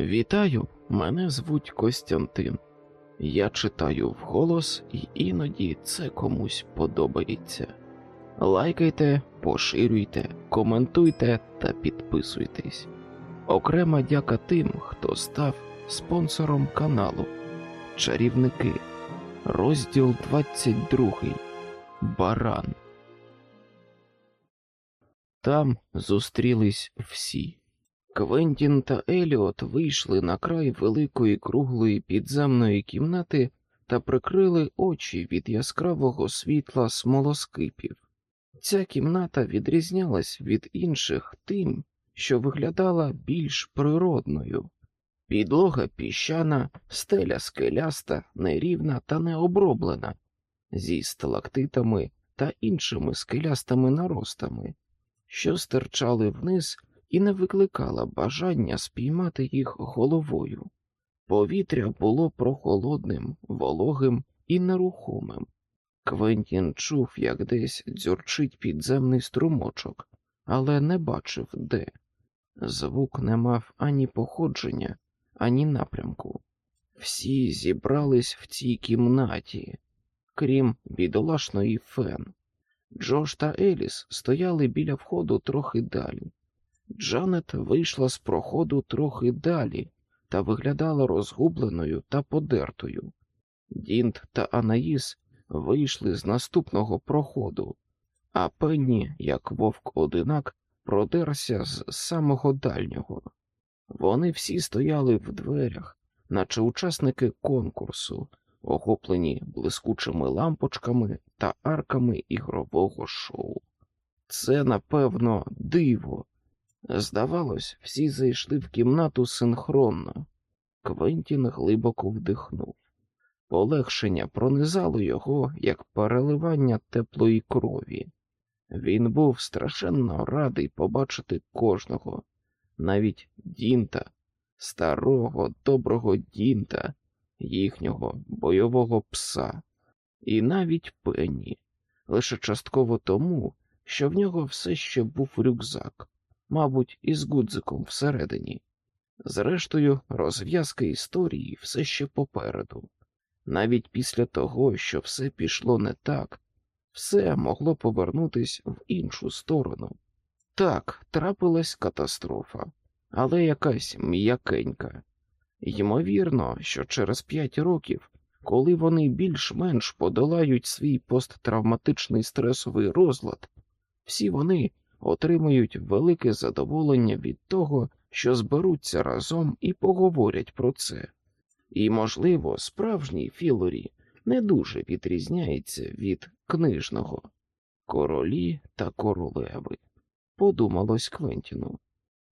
Вітаю, мене звуть Костянтин. Я читаю вголос, і іноді це комусь подобається. Лайкайте, поширюйте, коментуйте та підписуйтесь. Окрема дяка тим, хто став спонсором каналу. Чарівники. Розділ 22. Баран. Там зустрілись всі. Квентін та Еліот вийшли на край великої круглої підземної кімнати та прикрили очі від яскравого світла смолоскипів. Ця кімната відрізнялась від інших тим, що виглядала більш природною. Підлога піщана, стеля скеляста, нерівна та необроблена, зі сталактитами та іншими скелястими наростами, що стирчали вниз і не викликала бажання спіймати їх головою. Повітря було прохолодним, вологим і нерухомим. Квентін чув, як десь дзюрчить підземний струмочок, але не бачив де. Звук не мав ані походження, ані напрямку. Всі зібрались в цій кімнаті, крім бідолашної фен. Джош та Еліс стояли біля входу трохи далі. Джанет вийшла з проходу трохи далі та виглядала розгубленою та подертою. Дінт та Анаїс вийшли з наступного проходу, а Пенні, як вовк одинак, продерся з самого дальнього. Вони всі стояли в дверях, наче учасники конкурсу, охоплені блискучими лампочками та арками ігрового шоу. Це, напевно, диво. Здавалось, всі зайшли в кімнату синхронно. Квентін глибоко вдихнув. Полегшення пронизало його, як переливання теплої крові. Він був страшенно радий побачити кожного, навіть Дінта, старого доброго Дінта, їхнього бойового пса, і навіть Пенні, лише частково тому, що в нього все ще був рюкзак мабуть, із гудзиком всередині. Зрештою, розв'язка історії все ще попереду. Навіть після того, що все пішло не так, все могло повернутись в іншу сторону. Так, трапилась катастрофа, але якась м'якенька. Ймовірно, що через п'ять років, коли вони більш-менш подолають свій посттравматичний стресовий розлад, всі вони отримують велике задоволення від того, що зберуться разом і поговорять про це. І, можливо, справжній Філорі не дуже відрізняється від книжного королі та королеви. Подумалось Квентіну.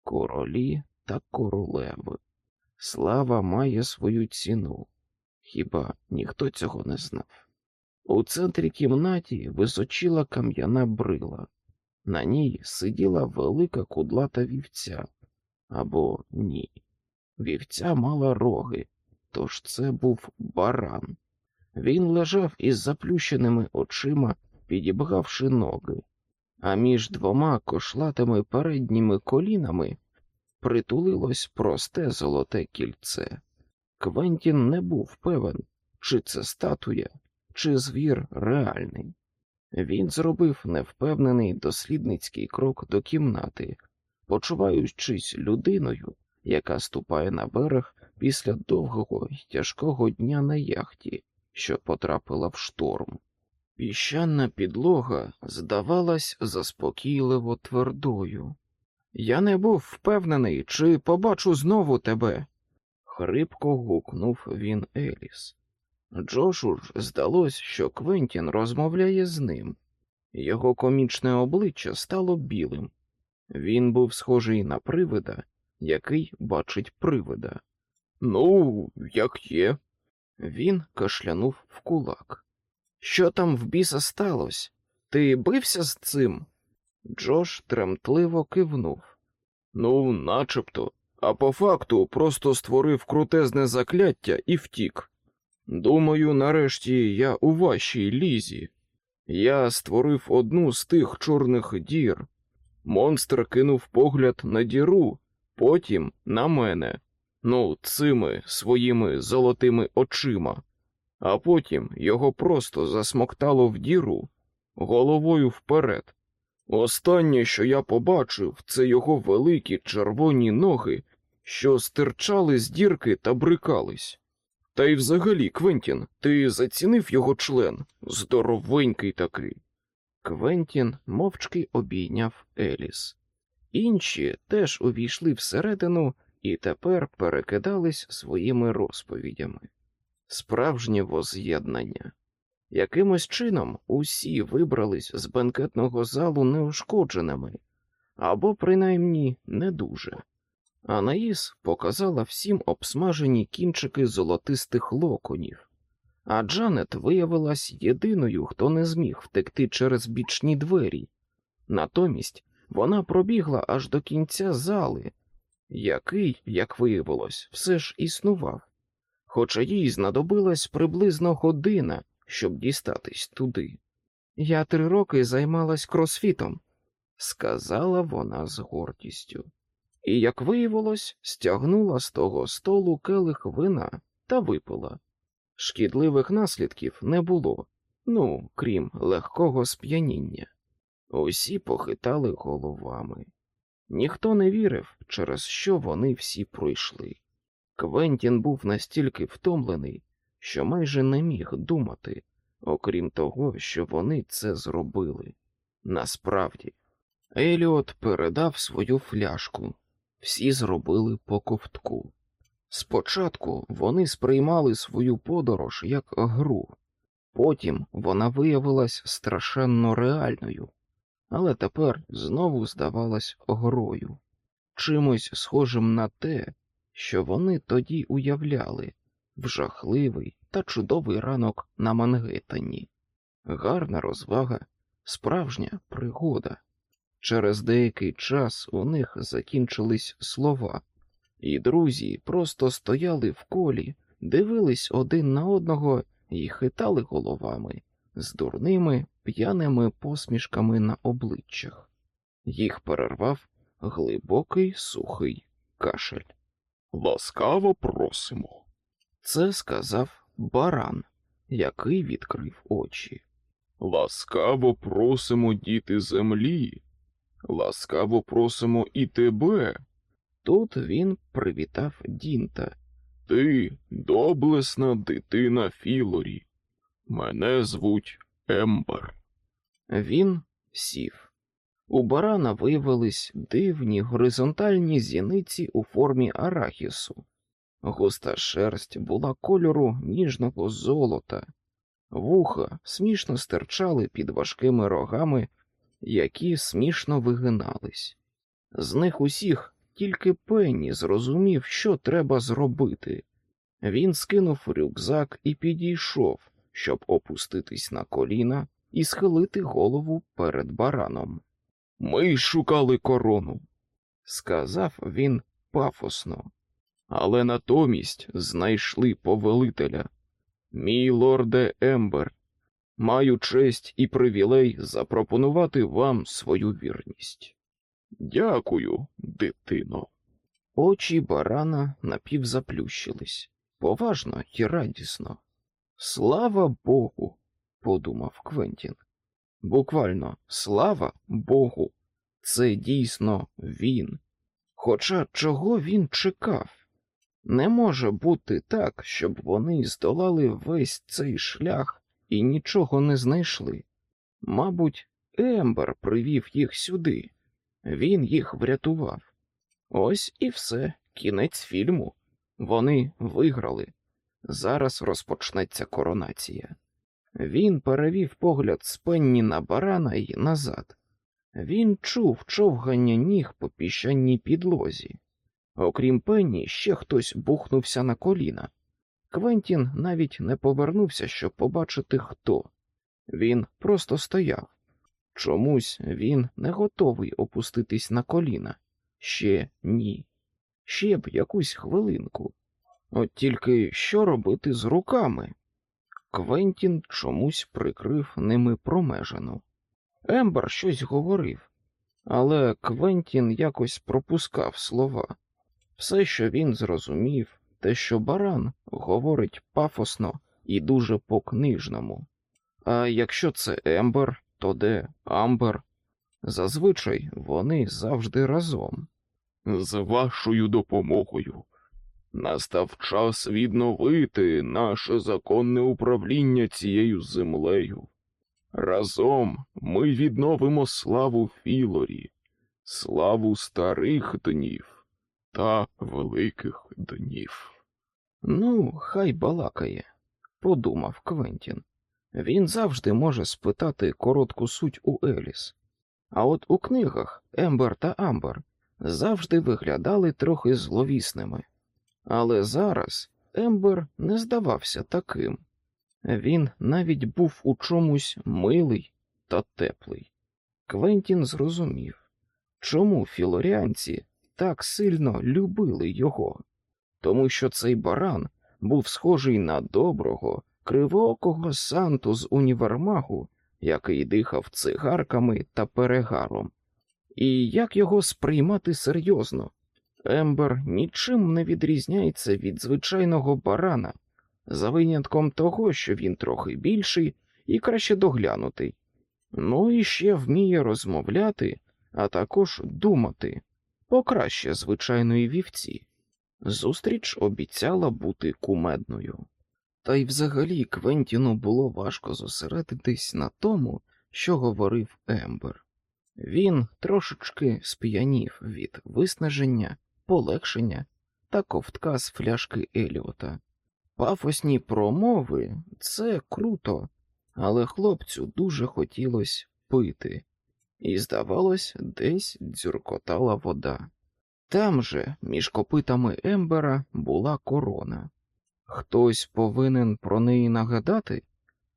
Королі та королеви. Слава має свою ціну. Хіба ніхто цього не знав? У центрі кімнаті височила кам'яна брила. На ній сиділа велика кудлата вівця або ні. Вівця мала роги, тож це був баран. Він лежав із заплющеними очима, підібгавши ноги, а між двома кошлатими передніми колінами притулилось просте золоте кільце. Квентін не був певен, чи це статуя, чи звір реальний. Він зробив невпевнений дослідницький крок до кімнати, почуваючись людиною, яка ступає на берег після довгого й тяжкого дня на яхті, що потрапила в шторм. Піщана підлога здавалась заспокійливо твердою. Я не був впевнений, чи побачу знову тебе. Хрипко гукнув він Еліс. Джошу здалось, що Квентін розмовляє з ним. Його комічне обличчя стало білим. Він був схожий на привида, який бачить привида. Ну, як є. Він кашлянув в кулак. Що там в біса сталося? Ти бився з цим? Джош тремтливо кивнув. Ну, начебто, а по факту просто створив крутезне закляття і втік. Думаю, нарешті я у вашій лізі. Я створив одну з тих чорних дір. Монстр кинув погляд на діру, потім на мене. Ну, цими своїми золотими очима, а потім його просто засмоктало в діру головою вперед. Останнє, що я побачив, це його великі червоні ноги, що стирчали з дірки та брикались. Та й взагалі, Квентін, ти зацінив його член? Здоровенький такий. Квентін мовчки обійняв Еліс. Інші теж увійшли всередину і тепер перекидались своїми розповідями. Справжнє воз'єднання. Якимось чином усі вибрались з бенкетного залу неушкодженими або, принаймні, не дуже. Анаїс показала всім обсмажені кінчики золотистих локонів, а Джанет виявилась єдиною, хто не зміг втекти через бічні двері. Натомість вона пробігла аж до кінця зали, який, як виявилось, все ж існував, хоча їй знадобилась приблизно година, щоб дістатись туди. Я три роки займалась кросфітом, сказала вона з гордістю і, як виявилось, стягнула з того столу келих вина та випила. Шкідливих наслідків не було, ну, крім легкого сп'яніння. Усі похитали головами. Ніхто не вірив, через що вони всі пройшли. Квентін був настільки втомлений, що майже не міг думати, окрім того, що вони це зробили. Насправді, Еліот передав свою фляжку, всі зробили по ковтку. Спочатку вони сприймали свою подорож як гру, потім вона виявилась страшенно реальною, але тепер знову здавалась грою, чимось схожим на те, що вони тоді уявляли в жахливий та чудовий ранок на Мангеттені. Гарна розвага, справжня пригода. Через деякий час у них закінчились слова, і друзі просто стояли в колі, дивились один на одного і хитали головами з дурними п'яними посмішками на обличчях. Їх перервав глибокий сухий кашель. Ласкаво просимо. Це сказав баран, який відкрив очі. Ласкаво просимо, діти землі. Ласкаво просимо і тебе. Тут він привітав Дінта. Ти доблесна дитина Філорі. Мене звуть Ембер. Він сів. У барана виявились дивні горизонтальні зіниці у формі арахісу. Густа шерсть була кольору ніжного золота, вуха смішно стирчали під важкими рогами які смішно вигинались. З них усіх тільки Пенні зрозумів, що треба зробити. Він скинув рюкзак і підійшов, щоб опуститись на коліна і схилити голову перед бараном. Ми шукали корону, сказав він пафосно, але натомість знайшли повелителя. Мій лорде Ембер, Маю честь і привілей запропонувати вам свою вірність. Дякую, дитино. Очі барана напівзаплющились, поважно і радісно. Слава Богу, подумав Квентін. Буквально слава Богу, це дійсно він. Хоча чого він чекав? Не може бути так, щоб вони здолали весь цей шлях і нічого не знайшли. Мабуть, Ембер привів їх сюди, він їх врятував. Ось і все, кінець фільму. Вони виграли. Зараз розпочнеться коронація. Він перевів погляд з пенні на барана і назад. Він чув човгання ніг по піщаній підлозі. Окрім пенні, ще хтось бухнувся на коліна. Квентін навіть не повернувся, щоб побачити, хто. Він просто стояв. Чомусь він не готовий опуститись на коліна. Ще ні. Ще б якусь хвилинку. От тільки що робити з руками? Квентін чомусь прикрив ними промежину. Ембер щось говорив, але Квентін якось пропускав слова. Все, що він зрозумів, те, що баран говорить пафосно і дуже по-книжному. А якщо це Ембер, то де Амбер? Зазвичай вони завжди разом. З вашою допомогою. Настав час відновити наше законне управління цією землею. Разом ми відновимо славу Філорі, славу старих днів та великих днів. Ну, хай балакає, подумав Квентін. Він завжди може спитати коротку суть у Еліс. А от у книгах Ембер та Амбер завжди виглядали трохи зловісними. Але зараз Ембер не здавався таким. Він навіть був у чомусь милий та теплий. Квентін зрозумів, чому філоріанці так сильно любили його, тому що цей баран був схожий на доброго, кривоокого санту з універмагу, який дихав цигарками та перегаром. І як його сприймати серйозно? Ембер нічим не відрізняється від звичайного барана, за винятком того, що він трохи більший і краще доглянутий. Ну і ще вміє розмовляти, а також думати покраще звичайної вівці. Зустріч обіцяла бути кумедною. Та й взагалі Квентіну було важко зосередитись на тому, що говорив Ембер. Він трошечки сп'янів від виснаження, полегшення та ковтка з фляшки Еліота. Пафосні промови це круто, але хлопцю дуже хотілося пити, і, здавалось, десь дзюркотала вода. Там же, між копитами Ембера, була корона. Хтось повинен про неї нагадати,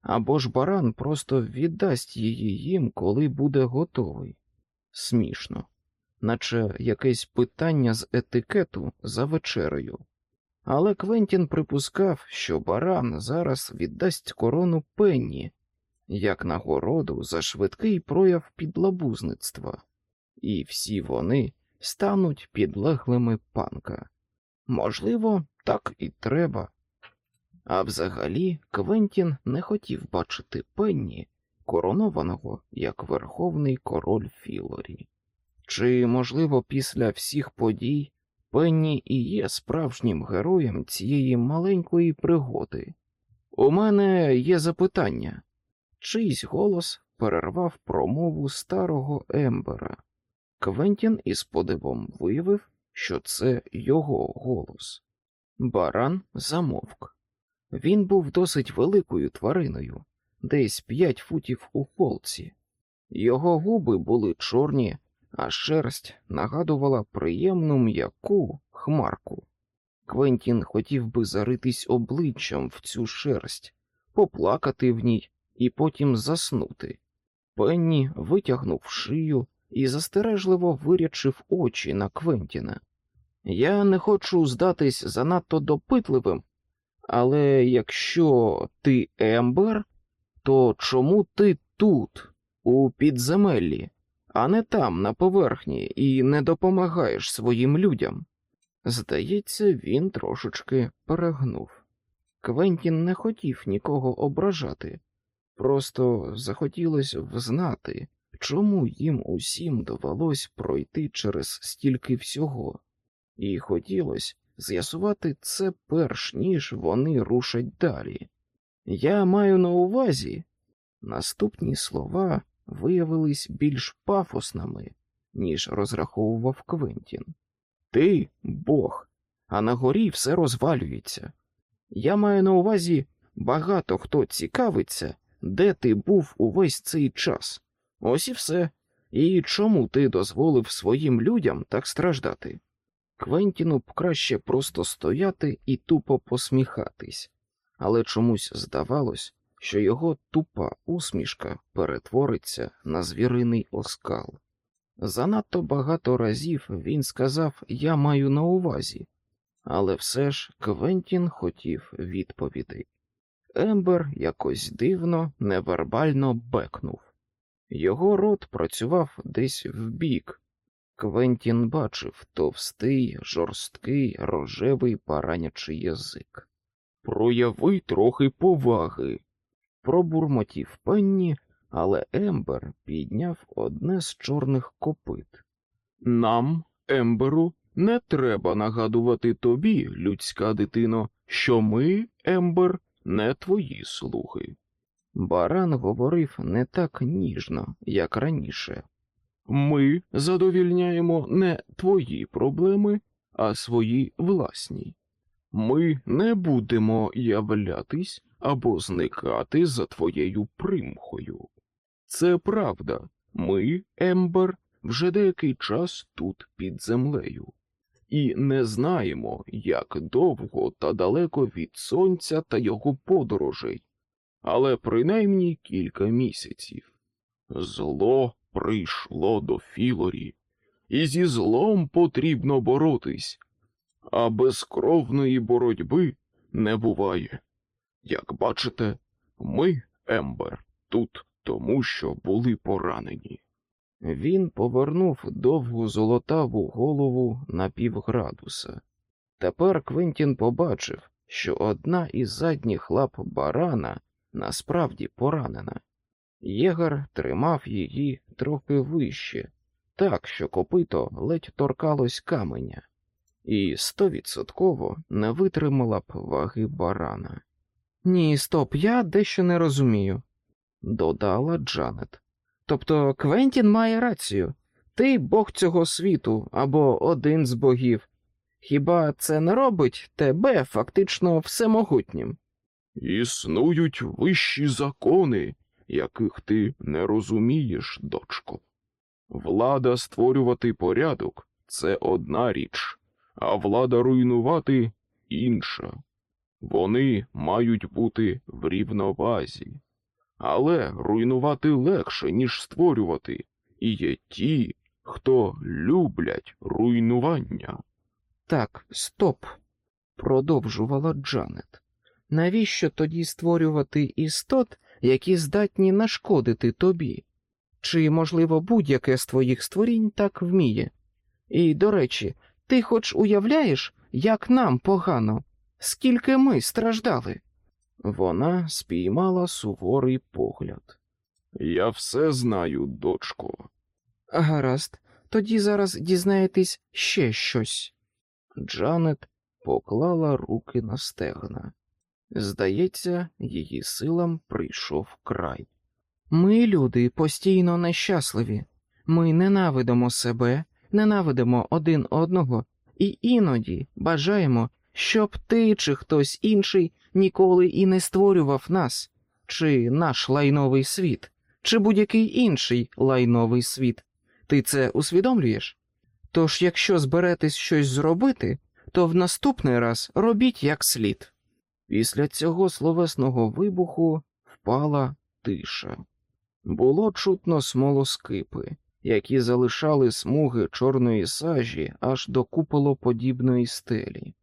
або ж баран просто віддасть її їм, коли буде готовий. Смішно, наче якесь питання з етикету за вечерею. Але Квентін припускав, що баран зараз віддасть корону пенні, як нагороду за швидкий прояв підлабузництва, і всі вони стануть підлеглими панка. Можливо, так і треба. А взагалі, Квентін не хотів бачити пенні, коронованого як верховний король Філорі. Чи, можливо, після всіх подій Пенні і є справжнім героєм цієї маленької пригоди. У мене є запитання. Чийсь голос перервав промову старого Ембера. Квентін із подивом виявив, що це його голос. Баран замовк. Він був досить великою твариною, десь п'ять футів у полці. Його губи були чорні, а шерсть нагадувала приємну м'яку хмарку. Квентін хотів би заритись обличчям в цю шерсть, поплакати в ній і потім заснути. Пенні витягнув шию і застережливо вирячив очі на Квентіна. Я не хочу здатись занадто допитливим, але якщо ти Ембер, то чому ти тут, у підземеллі? а не там, на поверхні, і не допомагаєш своїм людям. Здається, він трошечки перегнув. Квентін не хотів нікого ображати, просто захотілося взнати, чому їм усім довелось пройти через стільки всього, і хотілося з'ясувати це перш ніж вони рушать далі. Я маю на увазі наступні слова виявились більш пафосними, ніж розраховував Квентін. Ти Бог, а на горі все розвалюється. Я маю на увазі багато хто цікавиться, де ти був увесь цей час. Ось і все. І чому ти дозволив своїм людям так страждати? Квентіну б краще просто стояти і тупо посміхатись, але чомусь здавалось, що його тупа усмішка перетвориться на звіриний оскал. Занадто багато разів він сказав Я маю на увазі, але все ж Квентін хотів відповідей. Ембер якось дивно, невербально бекнув. Його рот працював десь вбік, Квентін бачив товстий, жорсткий, рожевий баранячий язик. Прояви трохи поваги. Пробурмотів пенні, але Ембер підняв одне з чорних копит. Нам, Емберу, не треба нагадувати тобі, людська дитино, що ми, Ембер, не твої слуги. Баран говорив не так ніжно, як раніше. Ми задовільняємо не твої проблеми, а свої власні. Ми не будемо являтись або зникати за твоєю примхою. Це правда, ми, Ембер, вже деякий час тут під землею, і не знаємо, як довго та далеко від сонця та його подорожей, але принаймні кілька місяців. Зло прийшло до Філорі, і зі злом потрібно боротись, а безкровної боротьби не буває. Як бачите, ми, Ембер, тут тому, що були поранені. Він повернув довгу золотаву голову на півградуса. Тепер Квентін побачив, що одна із задніх лап барана насправді поранена. Єгар тримав її трохи вище, так що копито ледь торкалось каменя, і стовідсотково не витримала б ваги барана. Ні, стоп, я дещо не розумію, додала Джанет. Тобто Квентін має рацію ти бог цього світу або один з богів. Хіба це не робить тебе фактично всемогутнім? Існують вищі закони, яких ти не розумієш, дочко. Влада створювати порядок це одна річ, а влада руйнувати інша. Вони мають бути в рівновазі, але руйнувати легше, ніж створювати, і є ті, хто люблять руйнування. Так, стоп, продовжувала Джанет. Навіщо тоді створювати істот, які здатні нашкодити тобі? Чи, можливо, будь-яке з твоїх створінь так вміє? І, до речі, ти хоч уявляєш, як нам погано, скільки ми страждали? Вона спіймала суворий погляд. Я все знаю, дочко. Гаразд, тоді зараз дізнаєтесь ще щось. Джанет поклала руки на стегна. Здається, її силам прийшов край. Ми, люди, постійно нещасливі. Ми ненавидимо себе, ненавидимо один одного і іноді бажаємо, щоб ти чи хтось інший ніколи і не створював нас, чи наш лайновий світ, чи будь-який інший лайновий світ. Ти це усвідомлюєш? Тож, якщо зберетесь щось зробити, то в наступний раз робіть як слід. Після цього словесного вибуху впала тиша. Було чутно смолоскипи, які залишали смуги чорної сажі аж до куполоподібної стелі.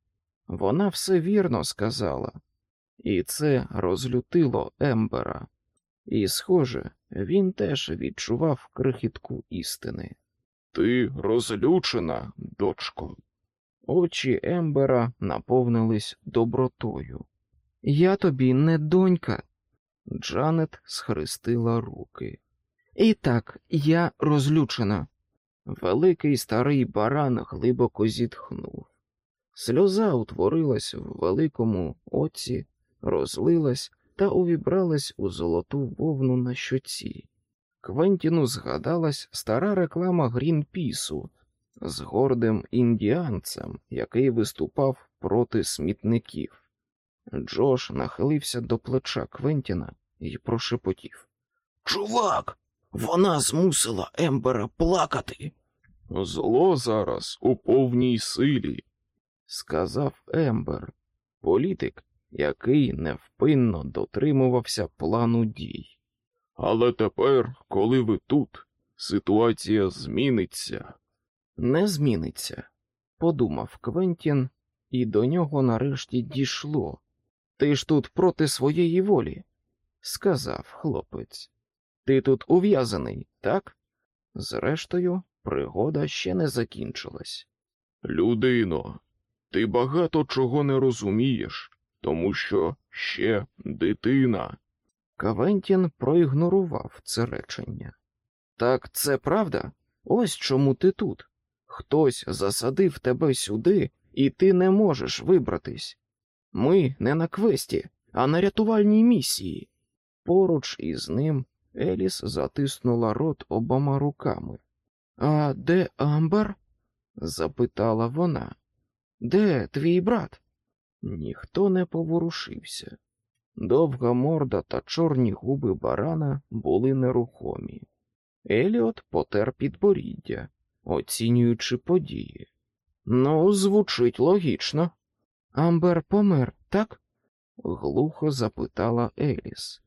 Вона все вірно сказала, і це розлютило Ембера, і, схоже, він теж відчував крихітку істини. Ти розлючена, дочко. Очі Ембера наповнились добротою. Я тобі не донька. Джанет схрестила руки. І так, я розлючена. Великий старий баран глибоко зітхнув. Сльоза утворилась в великому оці, розлилась та увібралась у золоту вовну на щоці. Квентіну згадалась стара реклама Грінпісу з гордим індіанцем, який виступав проти смітників. Джош нахилився до плеча Квентіна і прошепотів. Чувак, вона змусила Ембера плакати. Зло зараз у повній силі, сказав Ембер, політик, який невпинно дотримувався плану дій. Але тепер, коли ви тут, ситуація зміниться. Не зміниться, подумав Квентін, і до нього нарешті дійшло. Ти ж тут проти своєї волі, сказав хлопець. Ти тут ув'язаний, так? Зрештою, Пригода ще не закінчилась. Людино, ти багато чого не розумієш, тому що ще дитина. Кавентін проігнорував це речення. Так це правда? Ось чому ти тут. Хтось засадив тебе сюди, і ти не можеш вибратись. Ми не на квесті, а на рятувальній місії. Поруч із ним Еліс затиснула рот обома руками. А де Амбер? запитала вона. Де твій брат? Ніхто не поворушився. Довга морда та чорні губи барана були нерухомі. Еліот потер підборіддя, оцінюючи події. Ну, звучить логічно. Амбер помер, так? глухо запитала Еліс.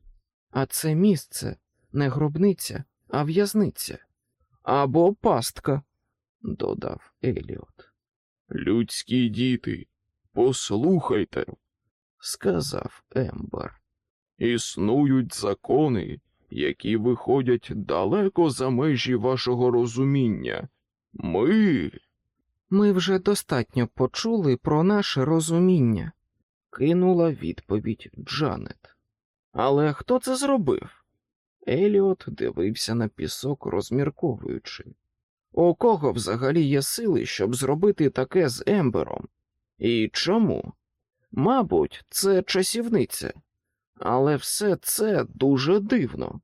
А це місце не гробниця, а в'язниця. Або пастка, додав Еліот. Людські діти, послухайте, сказав Ембер. існують закони, які виходять далеко за межі вашого розуміння. Ми. Ми вже достатньо почули про наше розуміння, кинула відповідь Джанет. Але хто це зробив? Еліот дивився на пісок, розмірковуючи. У кого взагалі є сили, щоб зробити таке з Ембером? І чому? Мабуть, це часівниця, але все це дуже дивно.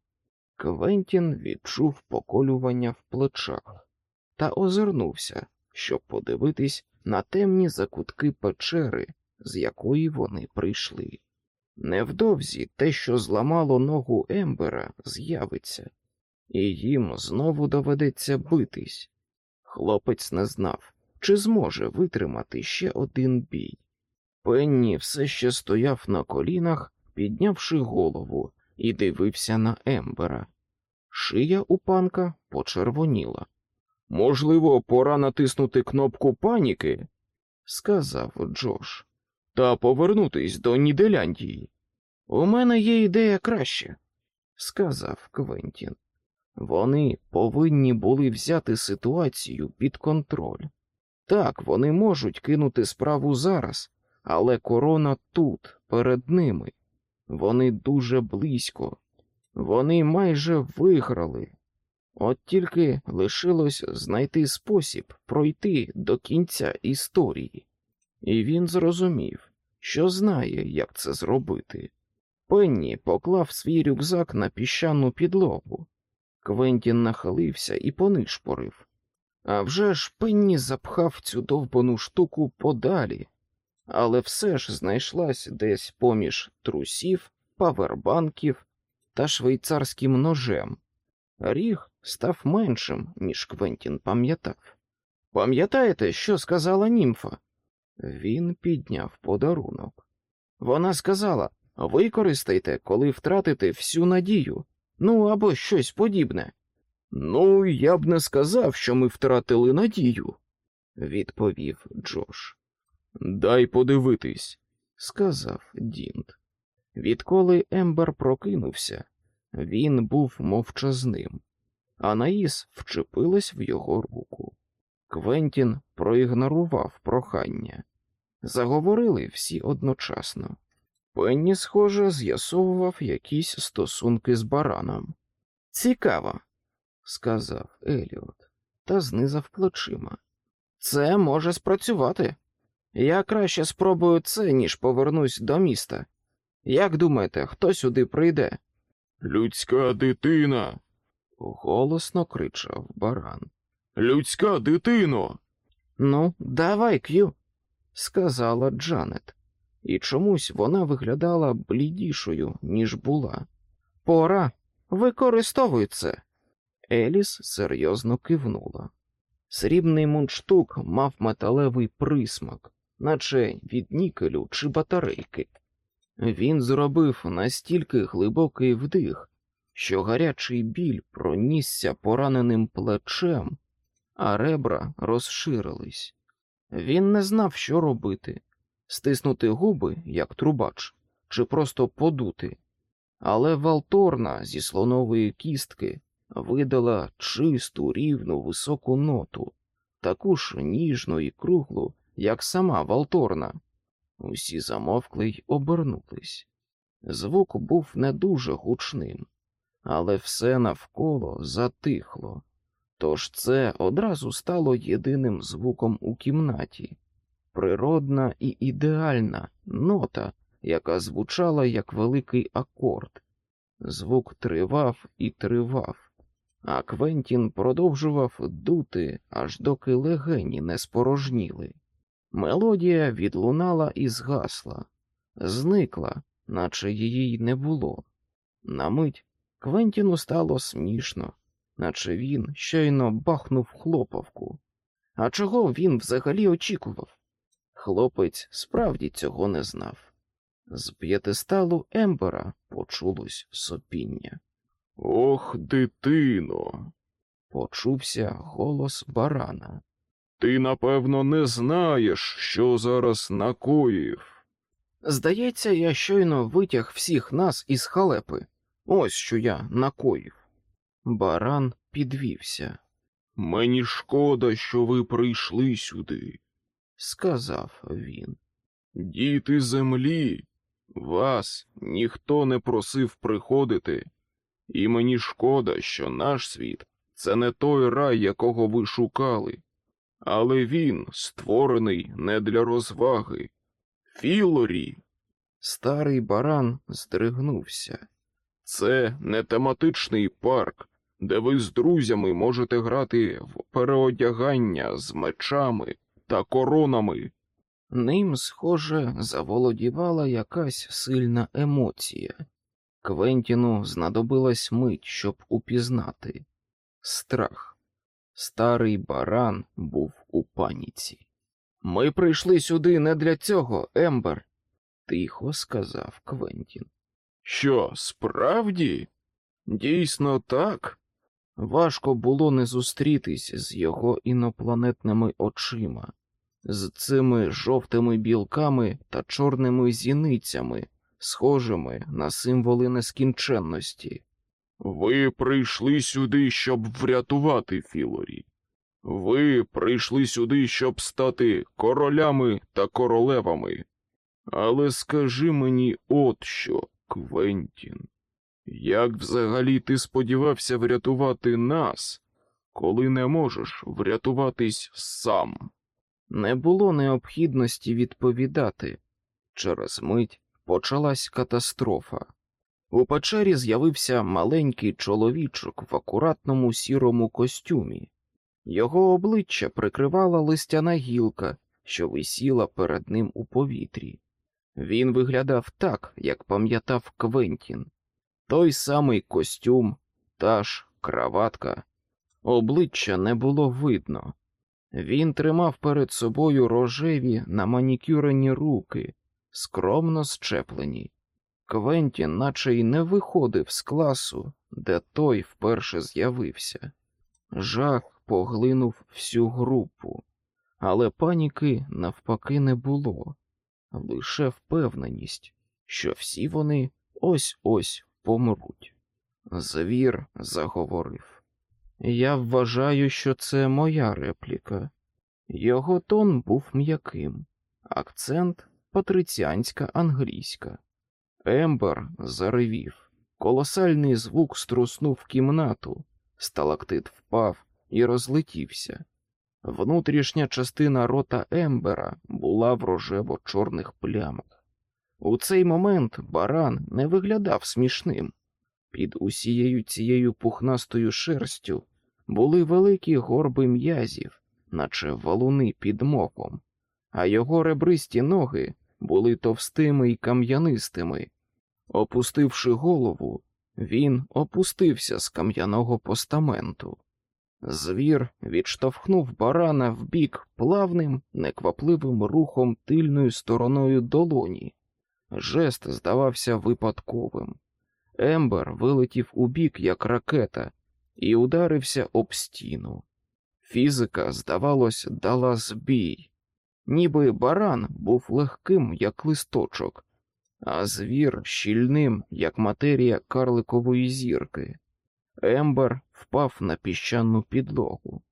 Квентін відчув поколювання в плечах та озирнувся, щоб подивитись на темні закутки печери, з якої вони прийшли. Невдовзі те, що зламало ногу Ембера, з'явиться, і їм знову доведеться битись. Хлопець не знав, чи зможе витримати ще один бій. Пенні все ще стояв на колінах, піднявши голову, і дивився на Ембера. Шия у панка почервоніла. Можливо, пора натиснути кнопку паніки, Сказав Джош. та повернутись до Ніделяндії. У мене є ідея краще, сказав Квентін. Вони повинні були взяти ситуацію під контроль. Так, вони можуть кинути справу зараз, але корона тут, перед ними. Вони дуже близько. Вони майже виграли. От тільки лишилось знайти спосіб пройти до кінця історії. І він зрозумів, що знає, як це зробити. Пенні поклав свій рюкзак на піщану підлогу. Квентін нахилився і понишпорив. А вже ж Пенні запхав цю довбану штуку подалі, але все ж знайшлась десь поміж трусів, павербанків та швейцарським ножем. Ріг став меншим, ніж Квентін пам'ятав. Пам'ятаєте, що сказала німфа? Він підняв подарунок. Вона сказала використайте, коли втратите всю надію, ну або щось подібне. Ну, я б не сказав, що ми втратили надію, відповів Джош. Дай подивитись. Сказав Дінт. Відколи Ембер прокинувся, він був мовчазним. Анаїс вчепилась в його руку. Квентін проігнорував прохання. Заговорили всі одночасно. Пенні, схоже, з'ясовував якісь стосунки з бараном. Цікаво, сказав Еліот та знизав плечима. Це може спрацювати. Я краще спробую це, ніж повернусь до міста. Як думаєте, хто сюди прийде? Людська дитина. Голосно кричав баран. Людська дитино. Ну, давай, К'ю, сказала Джанет, і чомусь вона виглядала блідішою, ніж була. Пора, використовуй це. Еліс серйозно кивнула. Срібний мундштук мав металевий присмак, наче від нікелю чи батарейки. Він зробив настільки глибокий вдих, що гарячий біль пронісся пораненим плечем, а ребра розширились. Він не знав, що робити стиснути губи, як трубач, чи просто подути. Але Валторна зі слонової кістки видала чисту, рівну, високу ноту, таку ж ніжну і круглу, як сама Валторна. Усі замовкли й обернулись. Звук був не дуже гучним, але все навколо затихло. Тож це одразу стало єдиним звуком у кімнаті, природна і ідеальна нота, яка звучала як великий акорд. Звук тривав і тривав, а Квентін продовжував дути, аж доки легені не спорожніли. Мелодія відлунала і згасла, зникла, наче її й не було. На мить Квентіну стало смішно, наче він щойно бахнув хлопавку. А чого він взагалі очікував? Хлопець справді цього не знав. З п'ятисталу Ембера почулось сопіння. Ох, дитино, Почувся голос барана. ти напевно не знаєш, що зараз накоїв. Здається, я щойно витяг всіх нас із халепи. Ось що я накоїв. Баран підвівся, Мені шкода, що ви прийшли сюди. сказав він. Діти землі, вас ніхто не просив приходити, і мені шкода, що наш світ це не той рай, якого ви шукали, але він створений не для розваги. Філорі, Старий баран здригнувся. Це не тематичний парк, де ви з друзями можете грати в переодягання з мечами та коронами. Ним, схоже, заволодівала якась сильна емоція. Квентіну знадобилась мить, щоб упізнати страх. Старий баран був у паніці. Ми прийшли сюди не для цього, Ембер, тихо сказав Квентін. Що, справді? Дійсно так? Важко було не зустрітись з його інопланетними очима, з цими жовтими білками та чорними зіницями, схожими на символи нескінченності. Ви прийшли сюди, щоб врятувати Філорі. Ви прийшли сюди, щоб стати королями та королевами. Але скажи мені от що, Квентін. Як взагалі ти сподівався врятувати нас, коли не можеш врятуватись сам? Не було необхідності відповідати. Через мить почалась катастрофа. У печері з'явився маленький чоловічок в акуратному сірому костюмі. Його обличчя прикривала листяна гілка, що висіла перед ним у повітрі. Він виглядав так, як пам'ятав Квентін. Той самий костюм, та ж краватка. Обличчя не було видно. Він тримав перед собою рожеві наманікюрені руки, скромно щеплені. Квентін наче й не виходив з класу, де той вперше з'явився. Жах поглинув всю групу, але паніки навпаки не було, лише впевненість, що всі вони ось ось помруть. Звір заговорив. Я вважаю, що це моя репліка. Його тон був м'яким, акцент патриціанська англійська. Ембер заревів. Колосальний звук струснув кімнату, сталактит впав і розлетівся. Внутрішня частина рота Ембера була в рожево-чорних плямах. У цей момент баран не виглядав смішним. Під усією цією пухнастою шерстю були великі горби м'язів, наче валуни під мохом, а його ребристі ноги були товстими й кам'янистими. Опустивши голову, він опустився з кам'яного постаменту. Звір відштовхнув барана вбік плавним, неквапливим рухом тильною стороною долоні. Жест здавався випадковим. Ембер вилетів у бік, як ракета, і ударився об стіну. Фізика, здавалось, дала збій, ніби баран був легким, як листочок, а звір щільним, як матерія карликової зірки. Ембер впав на піщану підлогу.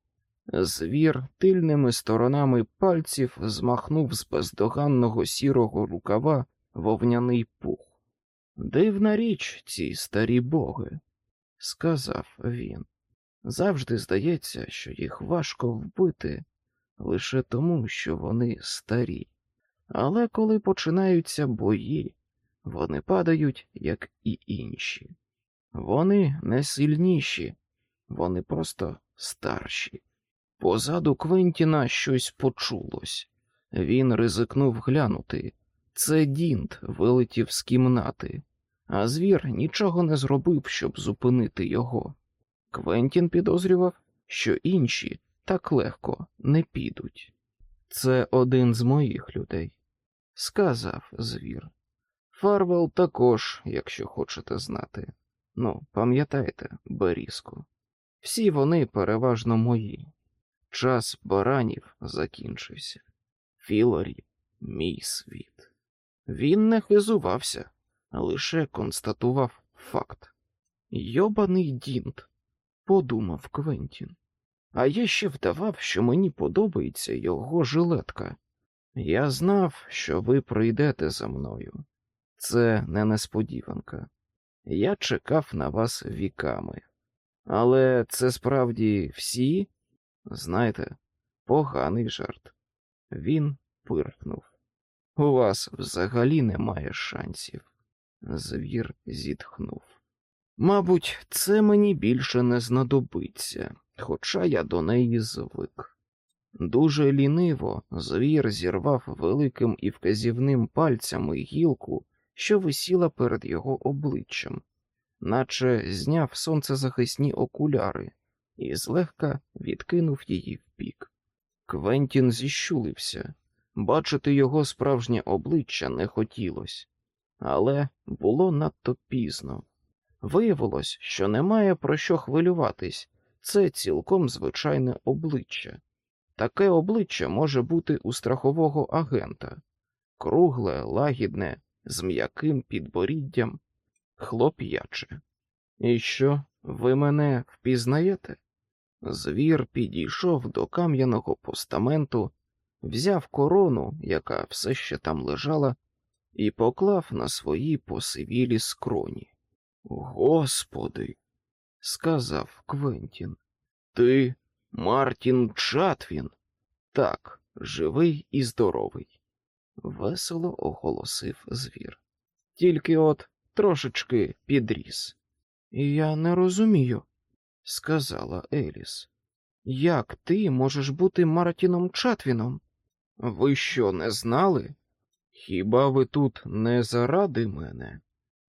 Звір тильними сторонами пальців змахнув з бездоганного сірого рукава вовняний пух. Дивна річ, ці старі боги, сказав він. Завжди здається, що їх важко вбити лише тому, що вони старі. Але коли починаються бої, вони падають, як і інші. Вони не сильніші, вони просто старші. Позаду Квентіна щось почулось. Він ризикнув глянути. Це Дінт вилетів з кімнати, а звір нічого не зробив, щоб зупинити його. Квентін підозрював, що інші так легко не підуть. Це один з моїх людей, сказав звір. Фарвел також, якщо хочете знати. Ну, пам'ятайте, Берізко. Всі вони переважно мої. Час баранів закінчився. Філорі, мій світ. Він не хизувався, лише констатував факт. Йобаний Дінт, подумав Квентін. А я ще вдавав, що мені подобається його жилетка. Я знав, що ви прийдете за мною. Це не несподіванка. Я чекав на вас віками. Але це справді всі? Знаєте, поганий жарт. Він пирхнув. У вас взагалі немає шансів. Звір зітхнув. Мабуть, це мені більше не знадобиться, хоча я до неї звик. Дуже ліниво звір зірвав великим і вказівним пальцями гілку, що висіла перед його обличчям, наче зняв сонцезахисні окуляри і злегка відкинув її вбік. Квентін зіщулився. Бачити його справжнє обличчя не хотілося, але було надто пізно. Виявилось, що немає про що хвилюватись, це цілком звичайне обличчя. Таке обличчя може бути у страхового агента кругле, лагідне, з м'яким підборіддям, хлоп'яче. І що, ви мене впізнаєте? Звір підійшов до кам'яного постаменту, взяв корону, яка все ще там лежала, і поклав на свої посивілі скроні. Господи, сказав Квентін, ти Мартін Чатвін. Так, живий і здоровий, весело оголосив звір. Тільки от трошечки підріс. Я не розумію, сказала Еліс. Як ти можеш бути Мартіном Чатвіном? Ви що, не знали? Хіба ви тут не заради мене?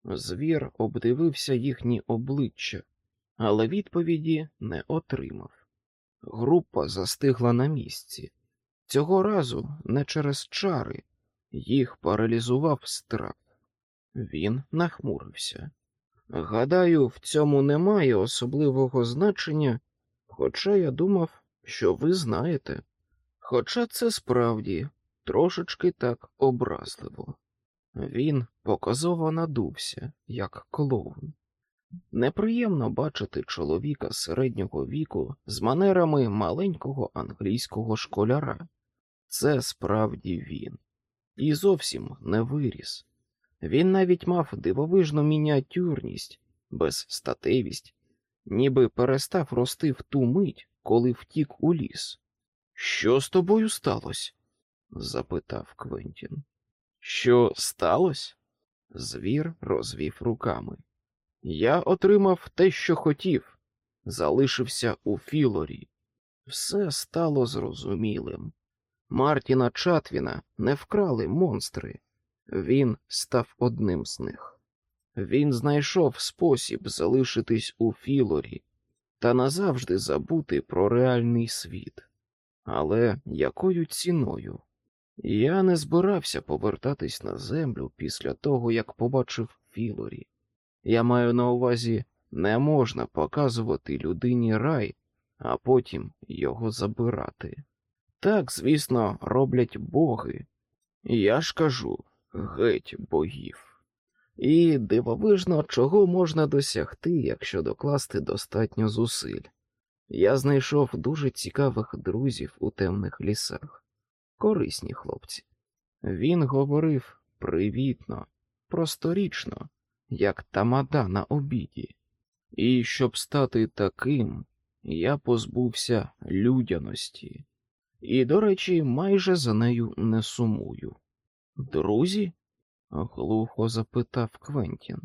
Звір обдивився їхні обличчя, але відповіді не отримав. Група застигла на місці. Цього разу не через чари, їх паралізував страх. Він нахмурився. Гадаю, в цьому немає особливого значення, хоча я думав, що ви знаєте. Хоча це справді трошечки так образливо. Він показово надувся, як клоун. Неприємно бачити чоловіка середнього віку з манерами маленького англійського школяра. Це справді він, і зовсім не виріс. Він навіть мав дивовижну мініатюрність, безстатевість, ніби перестав рости в ту мить, коли втік у ліс. Що з тобою сталося? запитав Квентін. Що сталося? Звір розвів руками. Я отримав те, що хотів, залишився у Філорі. Все стало зрозумілим. Мартіна Чатвіна не вкрали монстри, він став одним з них. Він знайшов спосіб залишитись у Філорі та назавжди забути про реальний світ. Але якою ціною? Я не збирався повертатись на землю після того, як побачив Філорі. Я маю на увазі, не можна показувати людині рай, а потім його забирати. Так, звісно, роблять боги. Я ж кажу геть богів. І дивовижно, чого можна досягти, якщо докласти достатньо зусиль. Я знайшов дуже цікавих друзів у темних лісах, корисні хлопці. Він говорив привітно, просторічно, як тамада на обіді. І щоб стати таким, я позбувся людяності, і, до речі, майже за нею не сумую. Друзі? глухо запитав Квентін.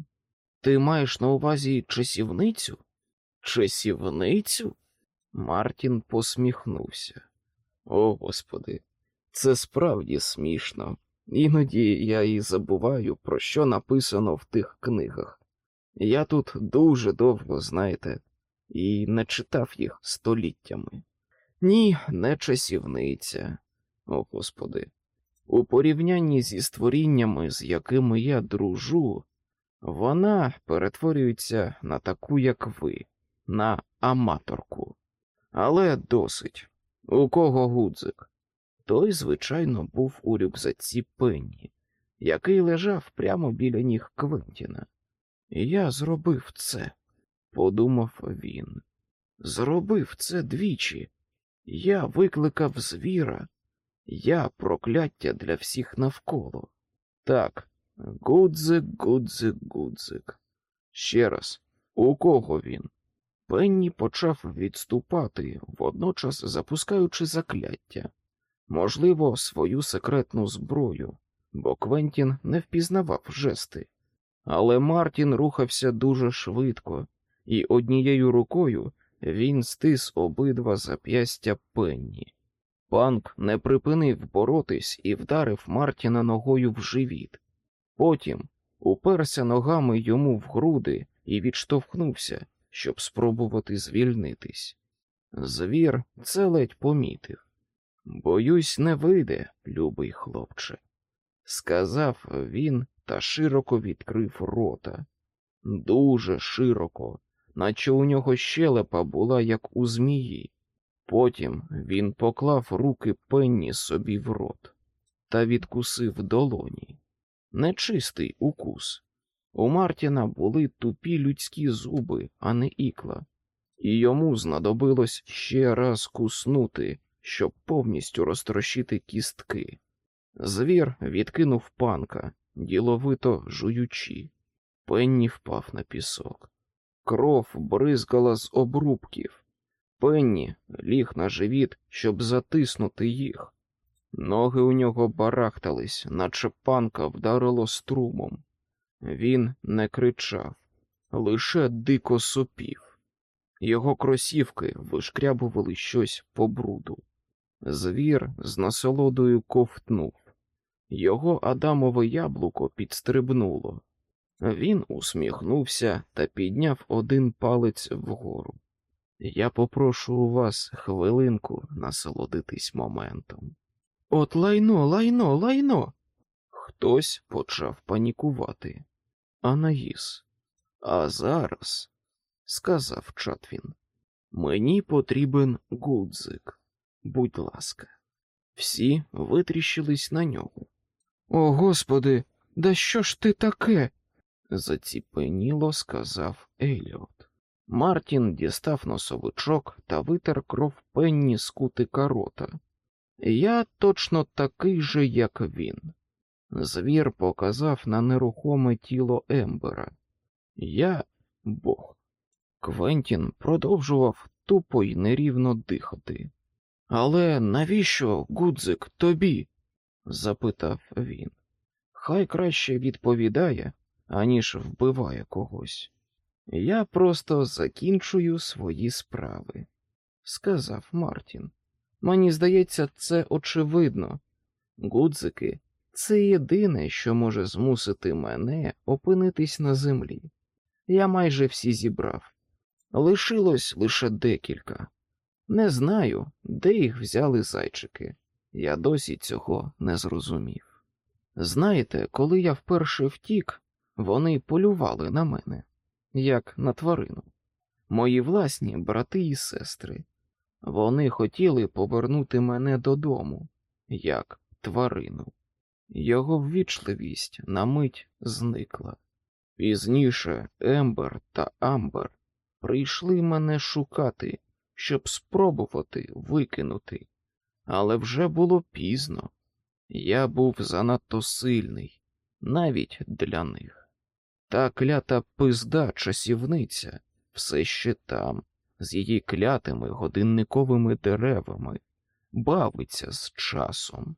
Ти маєш на увазі часівницю? Часівницю? Мартін посміхнувся. О, господи, це справді смішно. Іноді я і забуваю, про що написано в тих книгах. Я тут дуже довго, знаєте, і не читав їх століттями. Ні, не часівниця. О, господи. У порівнянні зі створіннями, з якими я дружу, вона перетворюється на таку, як ви, на аматорку. Але досить. У кого гудзик? Той, звичайно, був у рюкзаці Пенні, який лежав прямо біля ніг Квентіна. Я зробив це, подумав він. Зробив це двічі. Я викликав звіра, я прокляття для всіх навколо. Так, гудзик, гудзик, гудзик. Ще раз, у кого він? Пенні почав відступати, водночас запускаючи закляття, можливо, свою секретну зброю, бо Квентін не впізнавав жести. Але Мартін рухався дуже швидко, і однією рукою він стис обидва зап'ястя пенні. Панк не припинив боротись і вдарив Мартіна ногою в живіт. Потім уперся ногами йому в груди і відштовхнувся, щоб спробувати звільнитись. Звір це ледь помітив. Боюсь, не вийде, любий хлопче, сказав він та широко відкрив рота. Дуже широко, наче у нього щелепа була, як у змії. Потім він поклав руки пенні собі в рот та відкусив долоні. Нечистий укус. У Мартіна були тупі людські зуби, а не ікла, і йому знадобилось ще раз куснути, щоб повністю розтрощити кістки. Звір відкинув панка, діловито жуючи. Пенні впав на пісок. Кров бризгала з обрубків. Пенні ліг на живіт, щоб затиснути їх. Ноги у нього барахтались, наче панка вдарило струмом. Він не кричав, лише дико сопів. Його кросівки вишкрябували щось по бруду. Звір з насолодою ковтнув. Його Адамове яблуко підстрибнуло. Він усміхнувся та підняв один палець вгору. Я попрошу у вас хвилинку насолодитись моментом. От лайно, лайно, лайно. Хтось почав панікувати. Анаїс. А зараз, сказав Чатвін, мені потрібен гудзик. Будь ласка. Всі витріщились на нього. О, господи, да що ж ти таке? заціпеніло сказав Еліот. Мартін дістав носовичок та витер кров пенні з кутика рота. Я точно такий же, як він. Звір показав на нерухоме тіло Ембера. Я Бог. Квентін продовжував тупо й нерівно дихати. Але навіщо, Гудзик, тобі? запитав він. Хай краще відповідає, аніж вбиває когось. Я просто закінчую свої справи, сказав Мартін. Мені здається, це очевидно. Гудзики це єдине, що може змусити мене опинитись на землі. Я майже всі зібрав. Лишилось лише декілька. Не знаю, де їх взяли зайчики. Я досі цього не зрозумів. Знаєте, коли я вперше втік, вони полювали на мене, як на тварину. Мої власні брати і сестри. Вони хотіли повернути мене додому, як тварину. Його ввічливість на мить зникла. Пізніше Ембер та Амбер прийшли мене шукати, щоб спробувати викинути, але вже було пізно. Я був занадто сильний, навіть для них. Та клята пизда часівниця все ще там, з її клятими годинниковими деревами, бавиться з часом.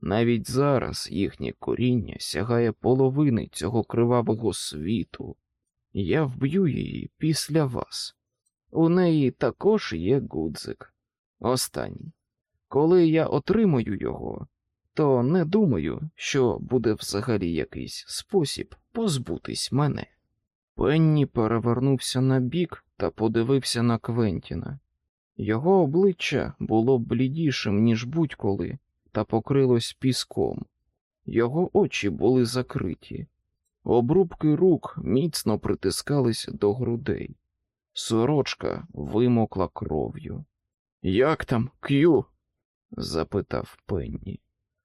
Навіть зараз їхнє коріння сягає половини цього кривавого світу. Я вб'ю її після вас. У неї також є гудзик. Останній. Коли я отримаю його, то не думаю, що буде взагалі якийсь спосіб позбутись мене. Пенні перевернувся на бік та подивився на Квентіна. Його обличчя було блідішим, ніж будь-коли, та покрилось піском. Його очі були закриті, обрубки рук міцно притискались до грудей. Сорочка вимокла кров'ю. Як там, К'ю? запитав Пенні.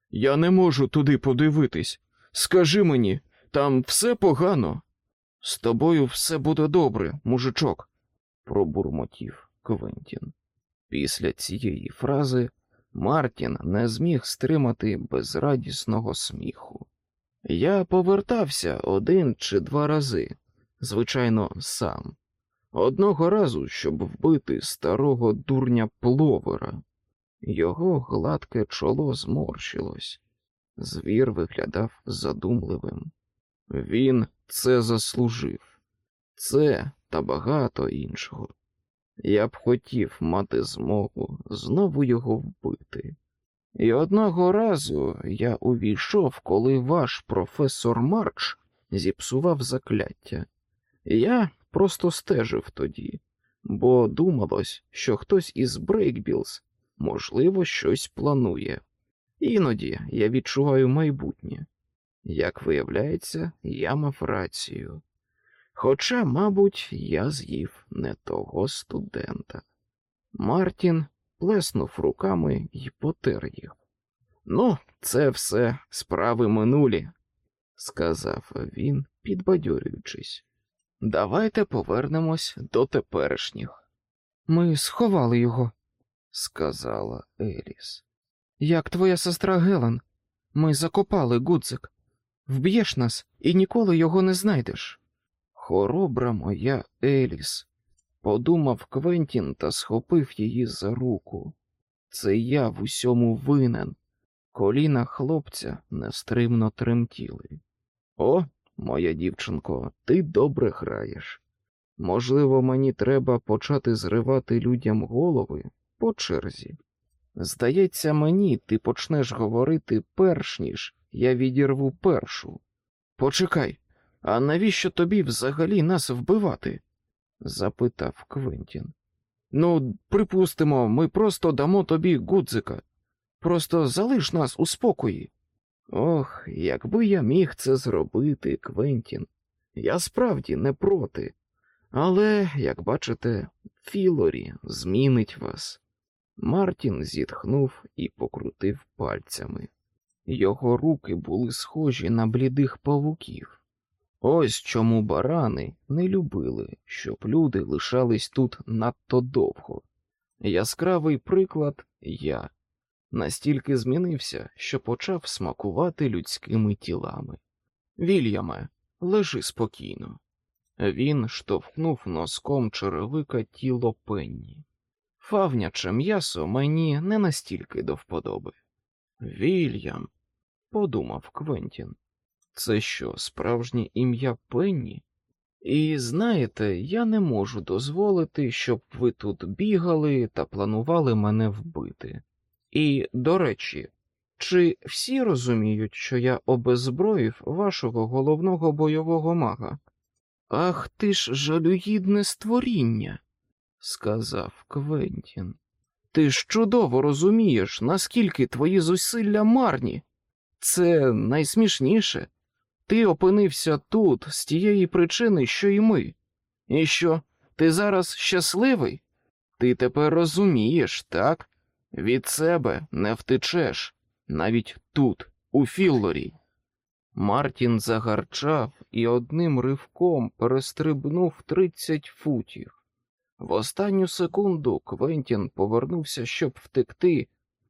Я не можу туди подивитись. Скажи мені, там все погано. З тобою все буде добре, мужичок, пробурмотів Квентін. Після цієї фрази Мартін не зміг стримати безрадісного сміху. Я повертався один чи два рази, звичайно, сам. Одного разу, щоб вбити старого дурня пловера. Його гладке чоло зморщилось. Звір виглядав задумливим. Він це заслужив, це та багато іншого. Я б хотів мати змогу знову його вбити. І одного разу я увійшов, коли ваш професор Марч зіпсував закляття. Я просто стежив тоді, бо думалось, що хтось із Брейкбілз, можливо, щось планує. Іноді я відчуваю майбутнє. Як виявляється, я мав рацію. Хоча, мабуть, я з'їв не того студента. Мартін плеснув руками і потер їх. Ну, це все справи минулі, сказав він, підбадьорюючись. Давайте повернемось до теперішніх. Ми сховали його, сказала Еліс. Як твоя сестра Гелен, ми закопали гудзик. Вб'єш нас і ніколи його не знайдеш. Хоробра моя Еліс, подумав Квентін та схопив її за руку. Це я в усьому винен. Коліна хлопця нестримно тремтіли. О, моя дівчинко, ти добре граєш. Можливо, мені треба почати зривати людям голови по черзі. Здається, мені ти почнеш говорити перш ніж я відірву першу. Почекай, а навіщо тобі взагалі нас вбивати? запитав Квентін. Ну, припустимо, ми просто дамо тобі гудзика. Просто залиш нас у спокої. Ох, якби я міг це зробити, Квентін. Я справді не проти. Але, як бачите, Філорі змінить вас. Мартін зітхнув і покрутив пальцями. Його руки були схожі на блідих павуків. Ось чому барани не любили, щоб люди лишались тут надто довго. Яскравий приклад я настільки змінився, що почав смакувати людськими тілами. Вільяме, лежи спокійно. Він штовхнув носком черевика тіло пенні. Фавняче м'ясо мені не настільки до вподоби. Вільям, подумав Квентін. Це що, справжнє ім'я Пенні? І знаєте, я не можу дозволити, щоб ви тут бігали та планували мене вбити. І, до речі, чи всі розуміють, що я обезброїв вашого головного бойового мага? Ах ти ж жалюгідне створіння, сказав Квентін. Ти ж чудово розумієш, наскільки твої зусилля марні. Це найсмішніше. Ти опинився тут з тієї причини, що й ми. І що, ти зараз щасливий? Ти тепер розумієш, так? Від себе не втечеш, навіть тут, у Філлорі. Мартін загарчав і одним ривком перестрибнув тридцять футів. В останню секунду Квентін повернувся, щоб втекти,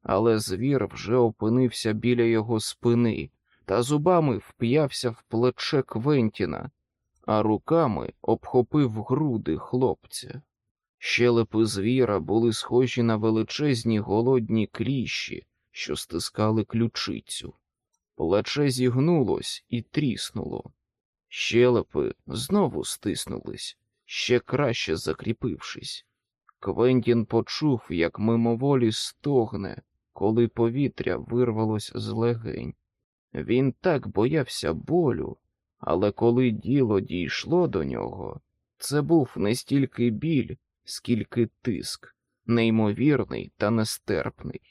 але звір вже опинився біля його спини та зубами вп'явся в плече Квентіна, а руками обхопив груди хлопця. Щелепи звіра були схожі на величезні голодні кліщі, що стискали ключицю. Плече зігнулось і тріснуло. Щелепи знову стиснулись, ще краще закріпившись. Квентін почув, як мимоволі стогне, коли повітря вирвалось з легень. Він так боявся болю, але коли діло дійшло до нього, це був не стільки біль, скільки тиск, неймовірний та нестерпний.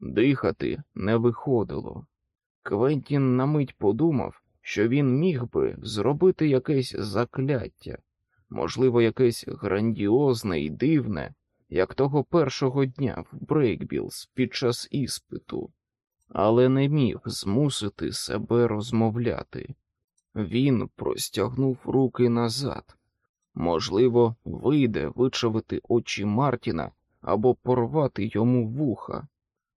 Дихати не виходило. Квентін на мить подумав, що він міг би зробити якесь закляття, можливо, якесь грандіозне і дивне, як того першого дня в Брейкбілз під час іспиту, але не міг змусити себе розмовляти. Він простягнув руки назад. Можливо, вийде вичавити очі Мартіна або порвати йому вуха,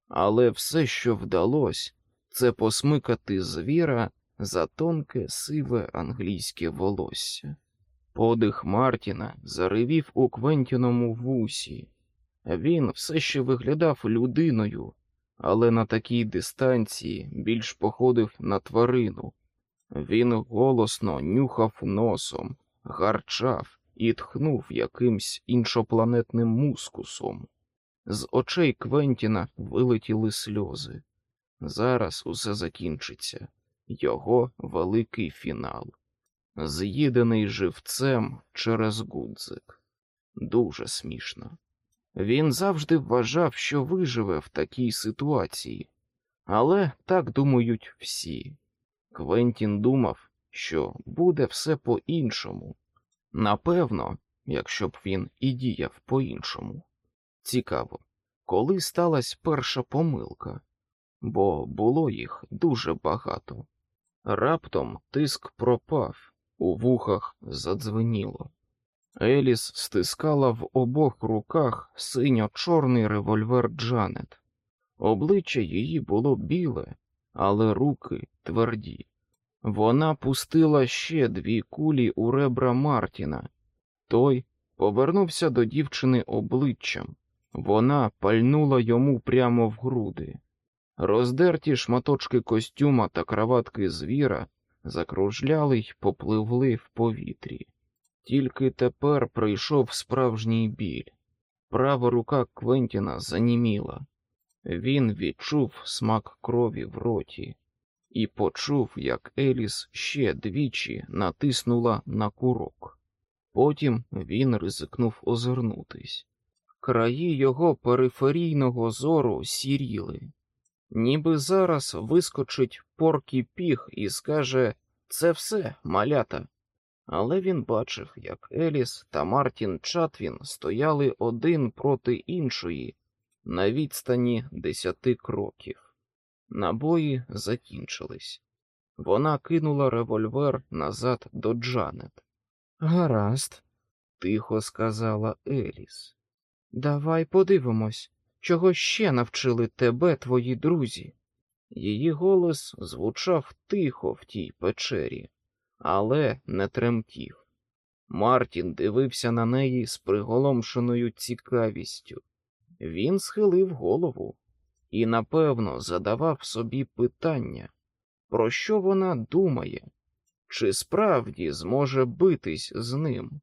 але все, що вдалося, це посмикати звіра за тонке сиве англійське волосся. Подих Мартіна заривів у Квентіному вусі. Він все ще виглядав людиною, але на такій дистанції більш походив на тварину. Він голосно нюхав носом, гарчав і тхнув якимсь іншопланетним мускусом. З очей Квентіна вилетіли сльози. Зараз усе закінчиться, його великий фінал. З'їдений живцем через гудзик. Дуже смішно. Він завжди вважав, що виживе в такій ситуації, але так думають всі. Квентін думав, що буде все по-іншому. Напевно, якщо б він і діяв по-іншому. Цікаво, коли сталася перша помилка, бо було їх дуже багато. Раптом тиск пропав, у вухах задзвеніло. Еліс стискала в обох руках синьо-чорний револьвер Джанет. Обличчя її було біле, але руки тверді. Вона пустила ще дві кулі у ребра Мартіна. Той повернувся до дівчини обличчям. Вона пальнула йому прямо в груди. Роздерті шматочки костюма та краватки звіра закружляли й попливли в повітрі. Тільки тепер прийшов справжній біль. Права рука Квентіна заніміла. Він відчув смак крові в роті і почув, як Еліс ще двічі натиснула на курок. Потім він ризикнув озирнутись. Краї його периферійного зору сіріли, ніби зараз вискочить поркі піг і скаже це все, малята. Але він бачив, як Еліс та Мартін Чатвін стояли один проти іншої на відстані десяти кроків. Набої закінчились. Вона кинула револьвер назад до Джанет. Гаразд, тихо сказала Еліс. Давай подивимось, чого ще навчили тебе твої друзі. Її голос звучав тихо в тій печері, але не тремтів. Мартін дивився на неї з приголомшеною цікавістю. Він схилив голову і, напевно, задавав собі питання, про що вона думає, чи справді зможе битись з ним.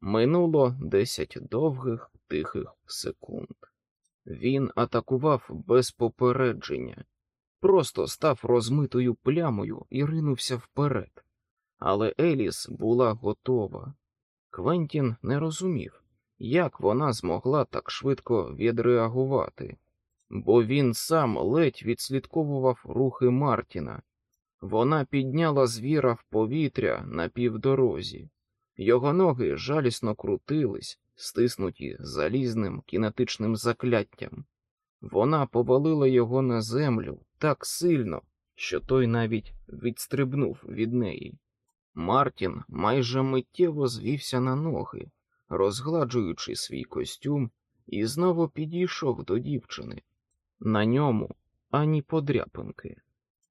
Минуло десять довгих тихих секунд. Він атакував без попередження, просто став розмитою плямою і ринувся вперед. Але Еліс була готова. Квентін не розумів, як вона змогла так швидко відреагувати, бо він сам ледь відслідковував рухи Мартіна. Вона підняла звіра в повітря на півдорозі. Його ноги жалісно крутились, стиснуті залізним кінетичним закляттям. Вона повалила його на землю так сильно, що той навіть відстрибнув від неї. Мартін майже миттєво звівся на ноги, розгладжуючи свій костюм, і знову підійшов до дівчини. На ньому ані подряпинки.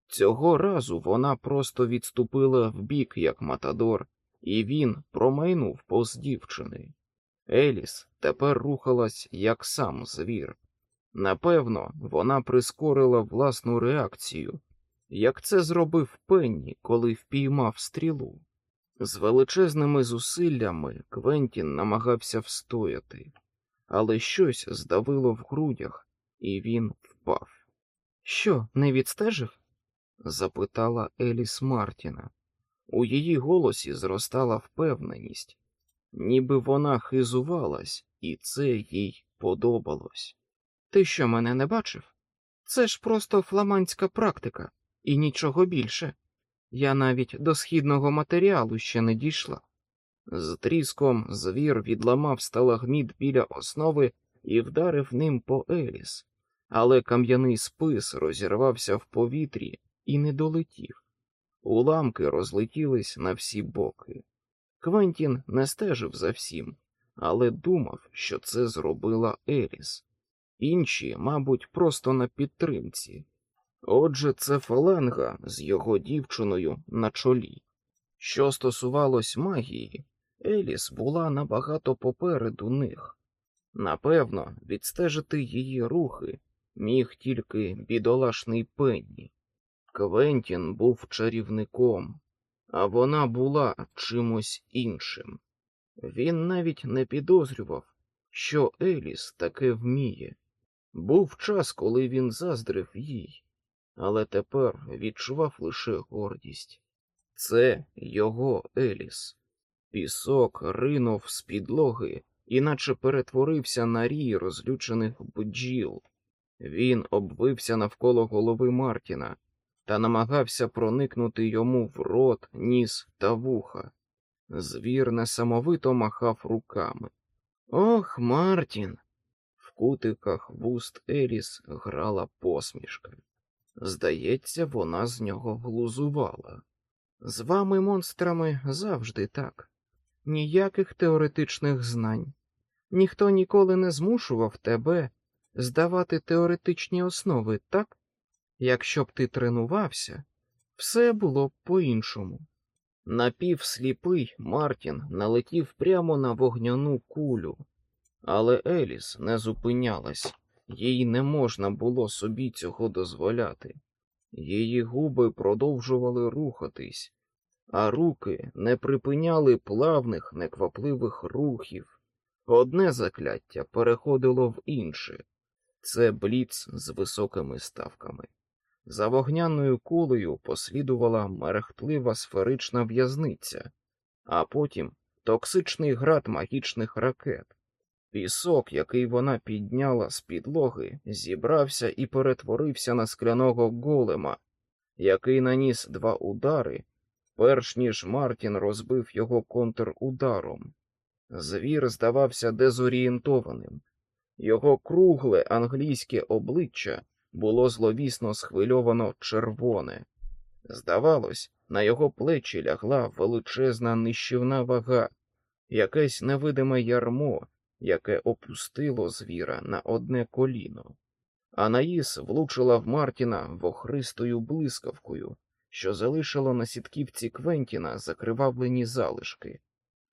Цього разу вона просто відступила вбік, як матадор, і він промайнув повз дівчини. Еліс тепер рухалась як сам звір. Напевно, вона прискорила власну реакцію, як це зробив Пенні, коли впіймав стрілу. З величезними зусиллями Квентін намагався встояти, але щось здавило в грудях, і він впав. Що, не відстежив? запитала Еліс Мартіна. У її голосі зростала впевненість, ніби вона хизувалась, і це їй подобалось. Ти що мене не бачив? Це ж просто фламандська практика, і нічого більше. Я навіть до східного матеріалу ще не дійшла. З тріском звір відламав сталагміт біля основи і вдарив ним по Еліс, але кам'яний спис розірвався в повітрі і не долетів. Уламки розлетілись на всі боки. Квентін не стежив за всім, але думав, що це зробила Еліс. Інші, мабуть, просто на підтримці. Отже, це фаланга з його дівчиною на чолі. Що стосувалось магії, Еліс була набагато попереду них. Напевно, відстежити її рухи міг тільки бідолашний Пенні. Квентін був чарівником, а вона була чимось іншим. Він навіть не підозрював, що Еліс таке вміє. Був час, коли він заздрив їй, але тепер відчував лише гордість. Це його Еліс. Пісок ринув з підлоги, іначе перетворився на рій розлючених бджіл. Він обвився навколо голови Мартіна та намагався проникнути йому в рот, ніс та вуха. Звір несамовито махав руками. Ох, Мартін! В кутиках вуст Еліс грала посмішка. Здається, вона з нього глузувала. З вами, монстрами, завжди так. Ніяких теоретичних знань. Ніхто ніколи не змушував тебе здавати теоретичні основи, так? Якщо б ти тренувався, все було б по-іншому. Напівсліпий Мартін налетів прямо на вогняну кулю, але Еліс не зупинялась, їй не можна було собі цього дозволяти. Її губи продовжували рухатись, а руки не припиняли плавних, неквапливих рухів. Одне закляття переходило в інше це бліц з високими ставками. За вогняною кулею послідувала мерехтлива сферична в'язниця, а потім токсичний град магічних ракет. Пісок, який вона підняла з підлоги, зібрався і перетворився на скляного голема, який наніс два удари, перш ніж Мартін розбив його контрударом. Звір здавався дезорієнтованим. Його кругле англійське обличчя було зловісно схвильовано червоне. Здавалось, на його плечі лягла величезна нищівна вага, якесь невидиме ярмо, яке опустило звіра на одне коліно. Анаїс влучила в Мартіна вохристою блискавкою, що залишило на сітківці Квентіна закривавлені залишки,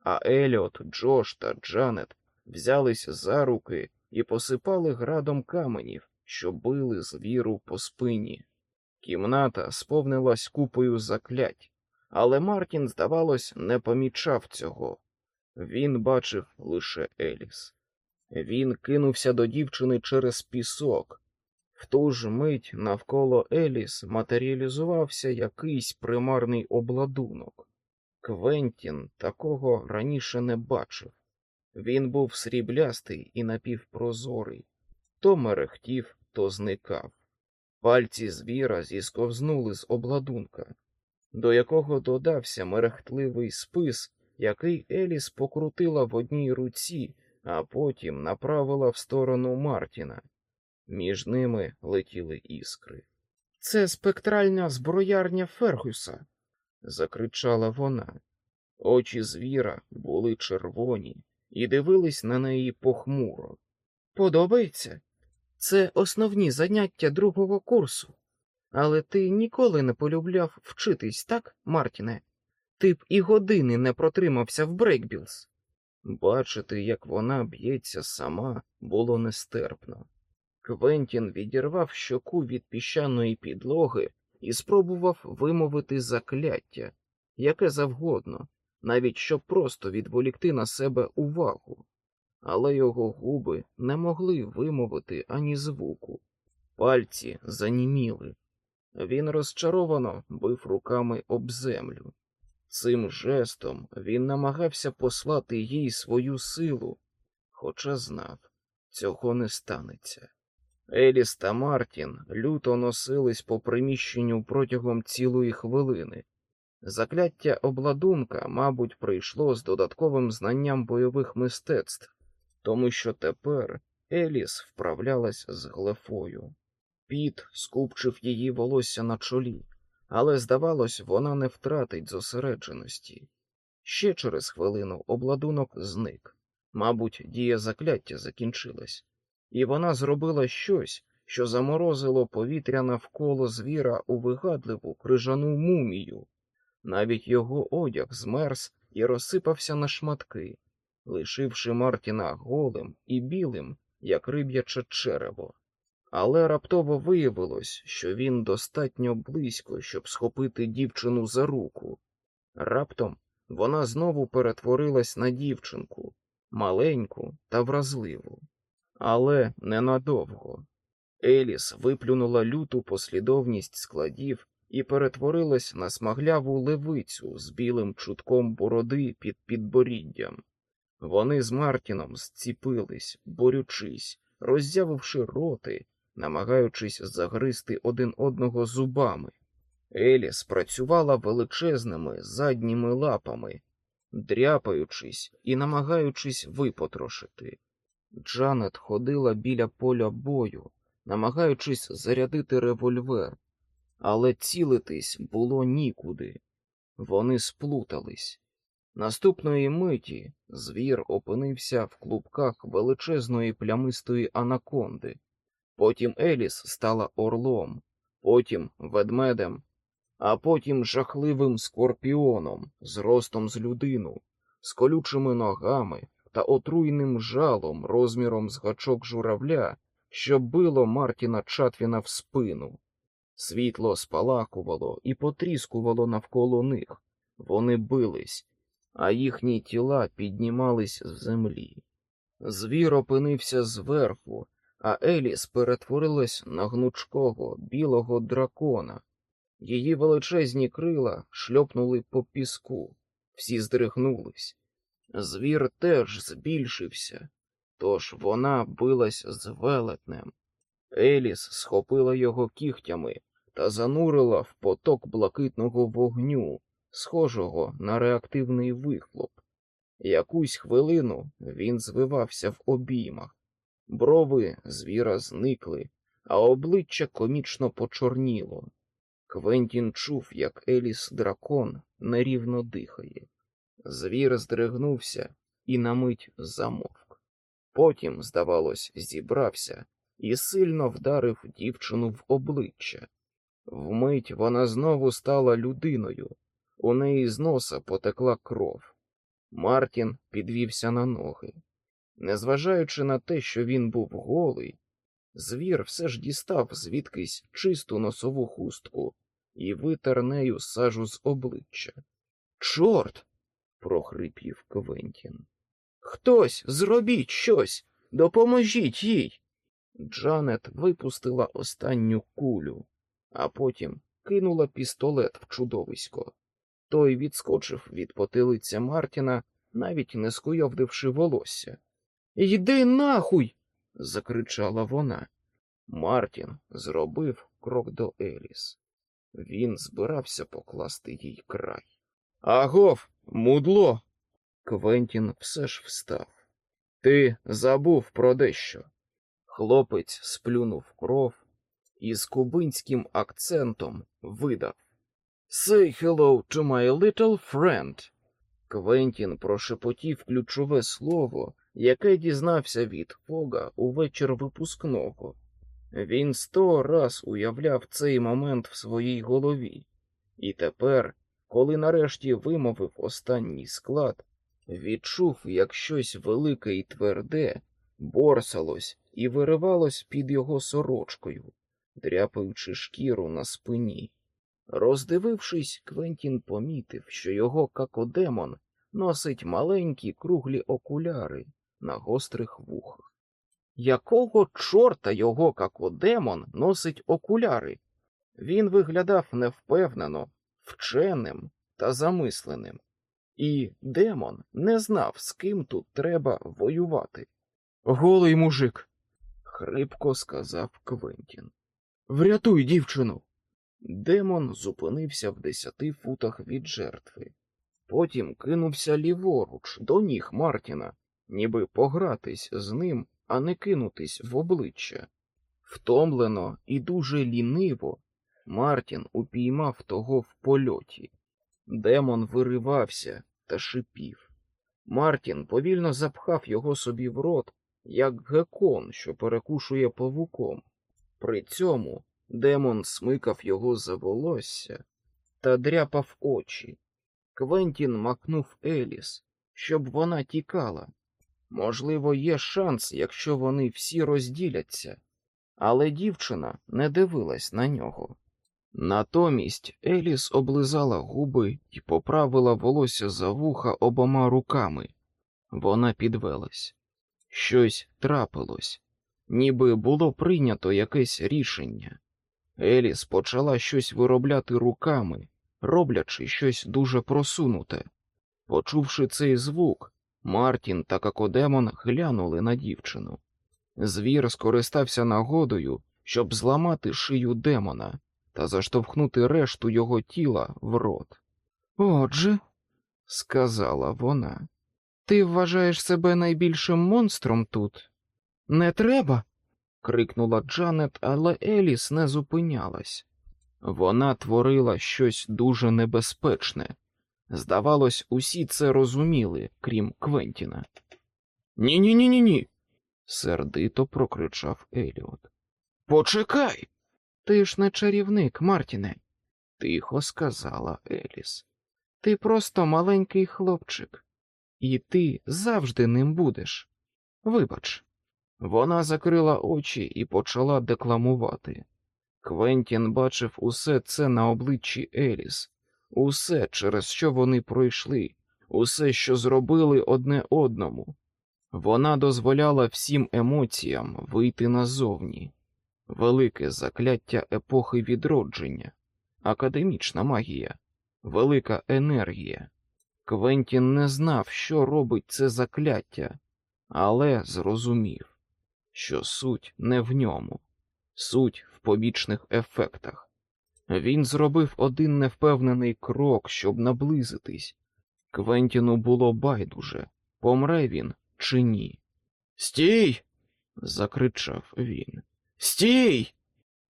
а Еліот, Джош та Джанет взялись за руки і посипали градом каменів, що били звіру по спині. Кімната сповнилась купою заклять, але Мартін, здавалось, не помічав цього. Він бачив лише Еліс. Він кинувся до дівчини через пісок. В ту ж мить навколо Еліс матеріалізувався якийсь примарний обладунок. Квентін такого раніше не бачив. Він був сріблястий і напівпрозорий, то мерехтів, то зникав. Пальці звіра зісковзнули з обладунка, до якого додався мерехтливий спис, який Еліс покрутила в одній руці, а потім направила в сторону Мартіна. Між ними летіли іскри. Це спектральна зброярня Фергюса, закричала вона. Очі звіра були червоні і дивились на неї похмуро. Подобається? Це основні заняття другого курсу. Але ти ніколи не полюбляв вчитись, так, Мартіне? Ти б і години не протримався в Брейкбілз. Бачити, як вона б'ється сама, було нестерпно. Квентін відірвав щоку від піщаної підлоги і спробував вимовити закляття, яке завгодно, навіть щоб просто відволікти на себе увагу, але його губи не могли вимовити ані звуку. Пальці заніміли. Він розчаровано бив руками об землю. Цим жестом він намагався послати їй свою силу, хоча знав, цього не станеться. Еліс та Мартін люто носились по приміщенню протягом цілої хвилини. Закляття обладунка, мабуть, прийшло з додатковим знанням бойових мистецтв, тому що тепер Еліс вправлялась з глефою. Піт скупчив її волосся на чолі, але, здавалось, вона не втратить зосередженості. Ще через хвилину обладунок зник. Мабуть, дія закляття закінчилась, і вона зробила щось, що заморозило повітря навколо звіра у вигадливу крижану мумію. Навіть його одяг змерз і розсипався на шматки, лишивши Мартіна голим і білим, як риб'яче черево. Але раптово виявилось, що він достатньо близько, щоб схопити дівчину за руку. Раптом вона знову перетворилась на дівчинку, маленьку та вразливу. Але ненадовго. Еліс виплюнула люту послідовність складів і перетворилась на смагляву левицю з білим чутком бороди під підборіддям. Вони з Мартіном зціпились, борючись, роззявивши роти, намагаючись загризти один одного зубами. Еліс працювала величезними задніми лапами, дряпаючись і намагаючись випотрошити. Джанет ходила біля поля бою, намагаючись зарядити револьвер, але цілитись було нікуди. Вони сплутались. Наступної миті звір опинився в клубках величезної плямистої анаконди. Потім Еліс стала орлом, потім ведмедем, а потім жахливим скорпіоном з ростом з людину, з колючими ногами та отруйним жалом розміром з гачок журавля, що било Мартіна Чатвіна в спину. Світло спалахувало і потріскувало навколо них. Вони бились, а їхні тіла піднімались з землі. Звір опинився зверху, а Еліс перетворилась на гнучкого білого дракона. Її величезні крила шльопнули по піску, всі здригнулись. Звір теж збільшився, тож вона билась з велетнем. Еліс схопила його кігтями та занурила в поток блакитного вогню, схожого на реактивний вихлоп. Якусь хвилину він звивався в обіймах, брови звіра зникли, а обличчя комічно почорніло. Квентін чув, як Еліс дракон нерівно дихає. Звір здригнувся і на мить замовк. Потім, здавалось, зібрався і сильно вдарив дівчину в обличчя. Вмить вона знову стала людиною, у неї з носа потекла кров. Мартін підвівся на ноги. Незважаючи на те, що він був голий, звір все ж дістав звідкись чисту носову хустку і витер нею сажу з обличчя. Чорт. прохрипів Квентін. Хтось зробіть щось, допоможіть їй. Джанет випустила останню кулю, а потім кинула пістолет в чудовисько. Той відскочив від потилиця Мартіна, навіть не скуйовдивши волосся. Йди нахуй. закричала вона. Мартін зробив крок до Еліс. Він збирався покласти їй край. Агов, мудло. Квентін все ж встав. Ти забув про дещо. Хлопець сплюнув кров і з кубинським акцентом видав. Say hello to my little friend. Квентін прошепотів ключове слово, яке дізнався від Фога у вечір випускного. Він сто раз уявляв цей момент в своїй голові, і тепер, коли нарешті вимовив останній склад, відчув, як щось велике і тверде борсалось і виривалось під його сорочкою, дряпаючи шкіру на спині. Роздивившись, Квентін помітив, що його какодемон носить маленькі круглі окуляри на гострих вухах. Якого чорта його какодемон носить окуляри? Він виглядав невпевнено, вченим та замисленим, і демон не знав, з ким тут треба воювати. Голий мужик, хрипко сказав Квентін. Врятуй дівчину. Демон зупинився в десяти футах від жертви. Потім кинувся ліворуч до ніг Мартіна, ніби погратись з ним, а не кинутись в обличчя. Втомлено і дуже ліниво Мартін упіймав того в польоті. Демон виривався та шипів. Мартін повільно запхав його собі в рот, як гекон, що перекушує павуком. При цьому демон смикав його за волосся та дряпав очі. Квентін макнув Еліс, щоб вона тікала. Можливо, є шанс, якщо вони всі розділяться, але дівчина не дивилась на нього. Натомість Еліс облизала губи і поправила волосся за вуха обома руками. Вона підвелась. Щось трапилось, ніби було прийнято якесь рішення. Еліс почала щось виробляти руками, роблячи щось дуже просунуте. Почувши цей звук, Мартін та Какодемон глянули на дівчину. Звір скористався нагодою, щоб зламати шию демона та заштовхнути решту його тіла в рот. Отже, сказала вона, ти вважаєш себе найбільшим монстром тут? Не треба. Крикнула Джанет, але Еліс не зупинялась. Вона творила щось дуже небезпечне. Здавалось, усі це розуміли, крім Квентіна. Ні, ні, ні, ні, ні. сердито прокричав Еліот. Почекай. Ти ж не чарівник, Мартіне, тихо сказала Еліс. Ти просто маленький хлопчик, і ти завжди ним будеш. Вибач. Вона закрила очі і почала декламувати. Квентін бачив усе це на обличчі Еліс, усе, через що вони пройшли, усе, що зробили одне одному. Вона дозволяла всім емоціям вийти назовні, велике закляття епохи відродження, академічна магія, велика енергія. Квентін не знав, що робить це закляття, але зрозумів, що суть не в ньому, суть в побічних ефектах. Він зробив один невпевнений крок, щоб наблизитись. Квентіну було байдуже, помре він чи ні. Стій. закричав він. Стій!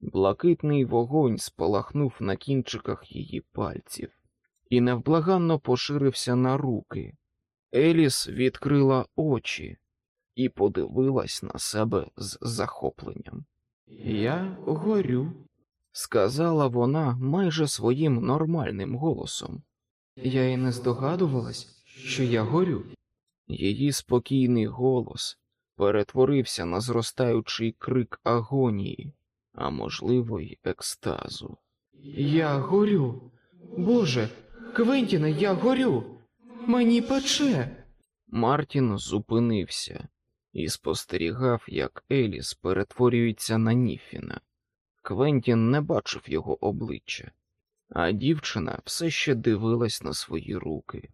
Блакитний вогонь спалахнув на кінчиках її пальців і невблаганно поширився на руки. Еліс відкрила очі і подивилась на себе з захопленням. Я горю, сказала вона майже своїм нормальним голосом. Я й не здогадувалась, що я горю. Її спокійний голос перетворився на зростаючий крик агонії, а можливо, й екстазу. Я горю. Боже, Квентіне, я горю. Мені пече. Мартін зупинився і спостерігав, як Еліс перетворюється на Ніфіна. Квентін не бачив його обличчя, а дівчина все ще дивилась на свої руки,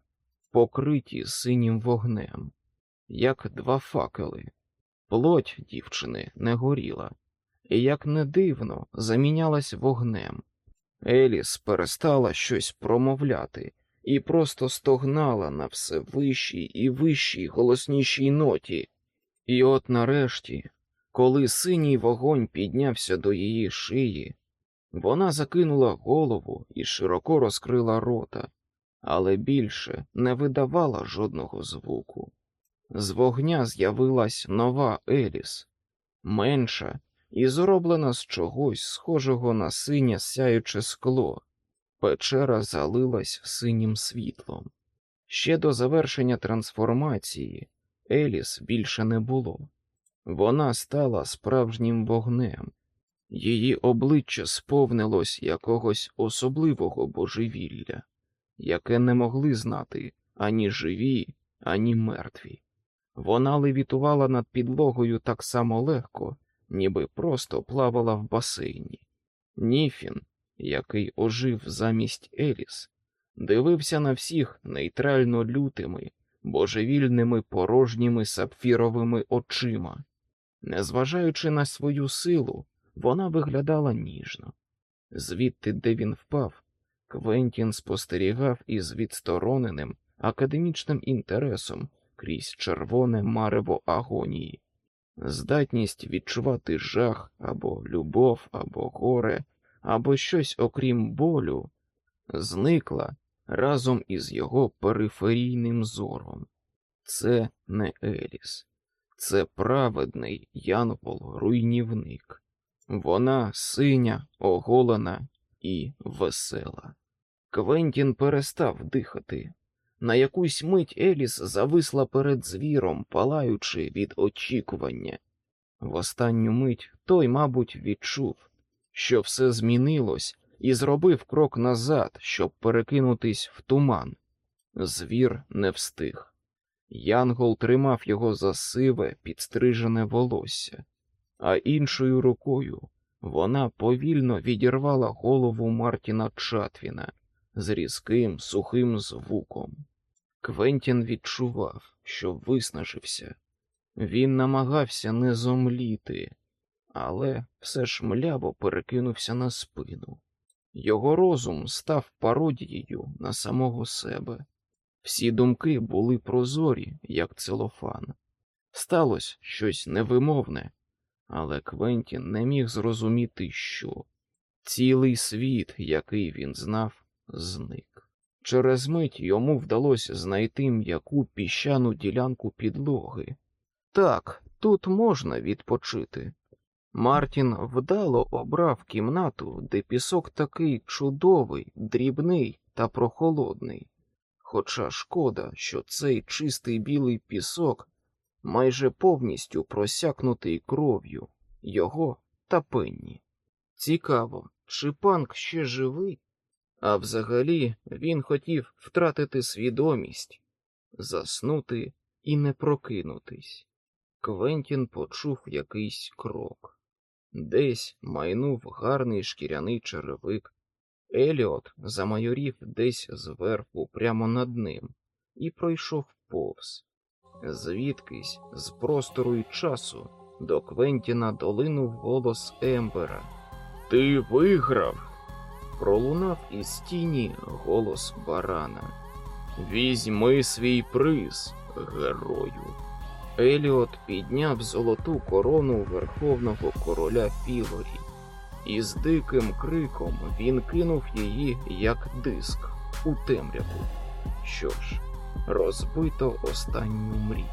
покриті синім вогнем, як два факели. Плоть дівчини не горіла, і, як не дивно, замінялась вогнем. Еліс перестала щось промовляти і просто стогнала на все вищій і вищій голоснішій ноті. І от нарешті, коли синій вогонь піднявся до її шиї, Вона закинула голову і широко розкрила рота, але більше не видавала жодного звуку. З вогня з'явилась нова Еліс, менша і зроблена з чогось схожого на синє сяюче скло. Печера залилась синім світлом. Ще до завершення трансформації Еліс більше не було. Вона стала справжнім вогнем, її обличчя сповнилось якогось особливого божевілля, яке не могли знати ані живі, ані мертві. Вона левітувала над підлогою так само легко, ніби просто плавала в басейні. Ніфін, який ожив замість Еліс, дивився на всіх нейтрально лютими, божевільними порожніми сапфіровими очима. Незважаючи на свою силу, вона виглядала ніжно. Звідти, де він впав, Квентін спостерігав із відстороненим академічним інтересом крізь червоне марево агонії, здатність відчувати жах або любов, або горе, або щось окрім болю, зникла разом із його периферійним зором. Це не Еліс, це праведний янгол-руйнівник. Вона синя, оголена і весела. Квентін перестав дихати. На якусь мить Еліс зависла перед звіром, палаючи від очікування. В останню мить той, мабуть, відчув, що все змінилось, і зробив крок назад, щоб перекинутись в туман. Звір не встиг. Янгол тримав його за сиве, підстрижене волосся, а іншою рукою вона повільно відірвала голову Мартіна Чатвіна з різким сухим звуком. Квентін відчував, що виснажився. Він намагався не зомліти, але все ж мляво перекинувся на спину. Його розум став пародією на самого себе. Всі думки були прозорі, як целофан. Сталося щось невимовне, але Квентін не міг зрозуміти, що цілий світ, який він знав, зник. Через мить йому вдалося знайти м'яку піщану ділянку підлоги. Так, тут можна відпочити. Мартін вдало обрав кімнату, де пісок такий чудовий, дрібний та прохолодний. Хоча шкода, що цей чистий білий пісок майже повністю просякнутий кров'ю його та пенні. Цікаво, чи панк ще живий? А взагалі він хотів втратити свідомість, заснути і не прокинутись. Квентін почув якийсь крок. Десь майнув гарний шкіряний черевик. Еліот замайорів десь зверху, прямо над ним, і пройшов повз. Звідкись, з простору й часу, до Квентіна долинув голос Ембера. Ти виграв. Пролунав із тіні голос барана. Візьми свій приз, герою. Еліот підняв золоту корону верховного короля Пілорі, і з диким криком він кинув її як диск у темряву. Що ж, розбито останню мрію.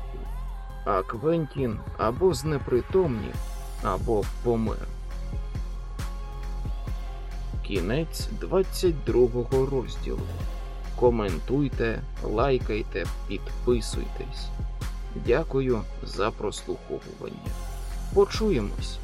А Квентін або знепритомнів, або помер. Кінець 22 розділу. Коментуйте, лайкайте, підписуйтесь. Дякую за прослуховування. Почуємось.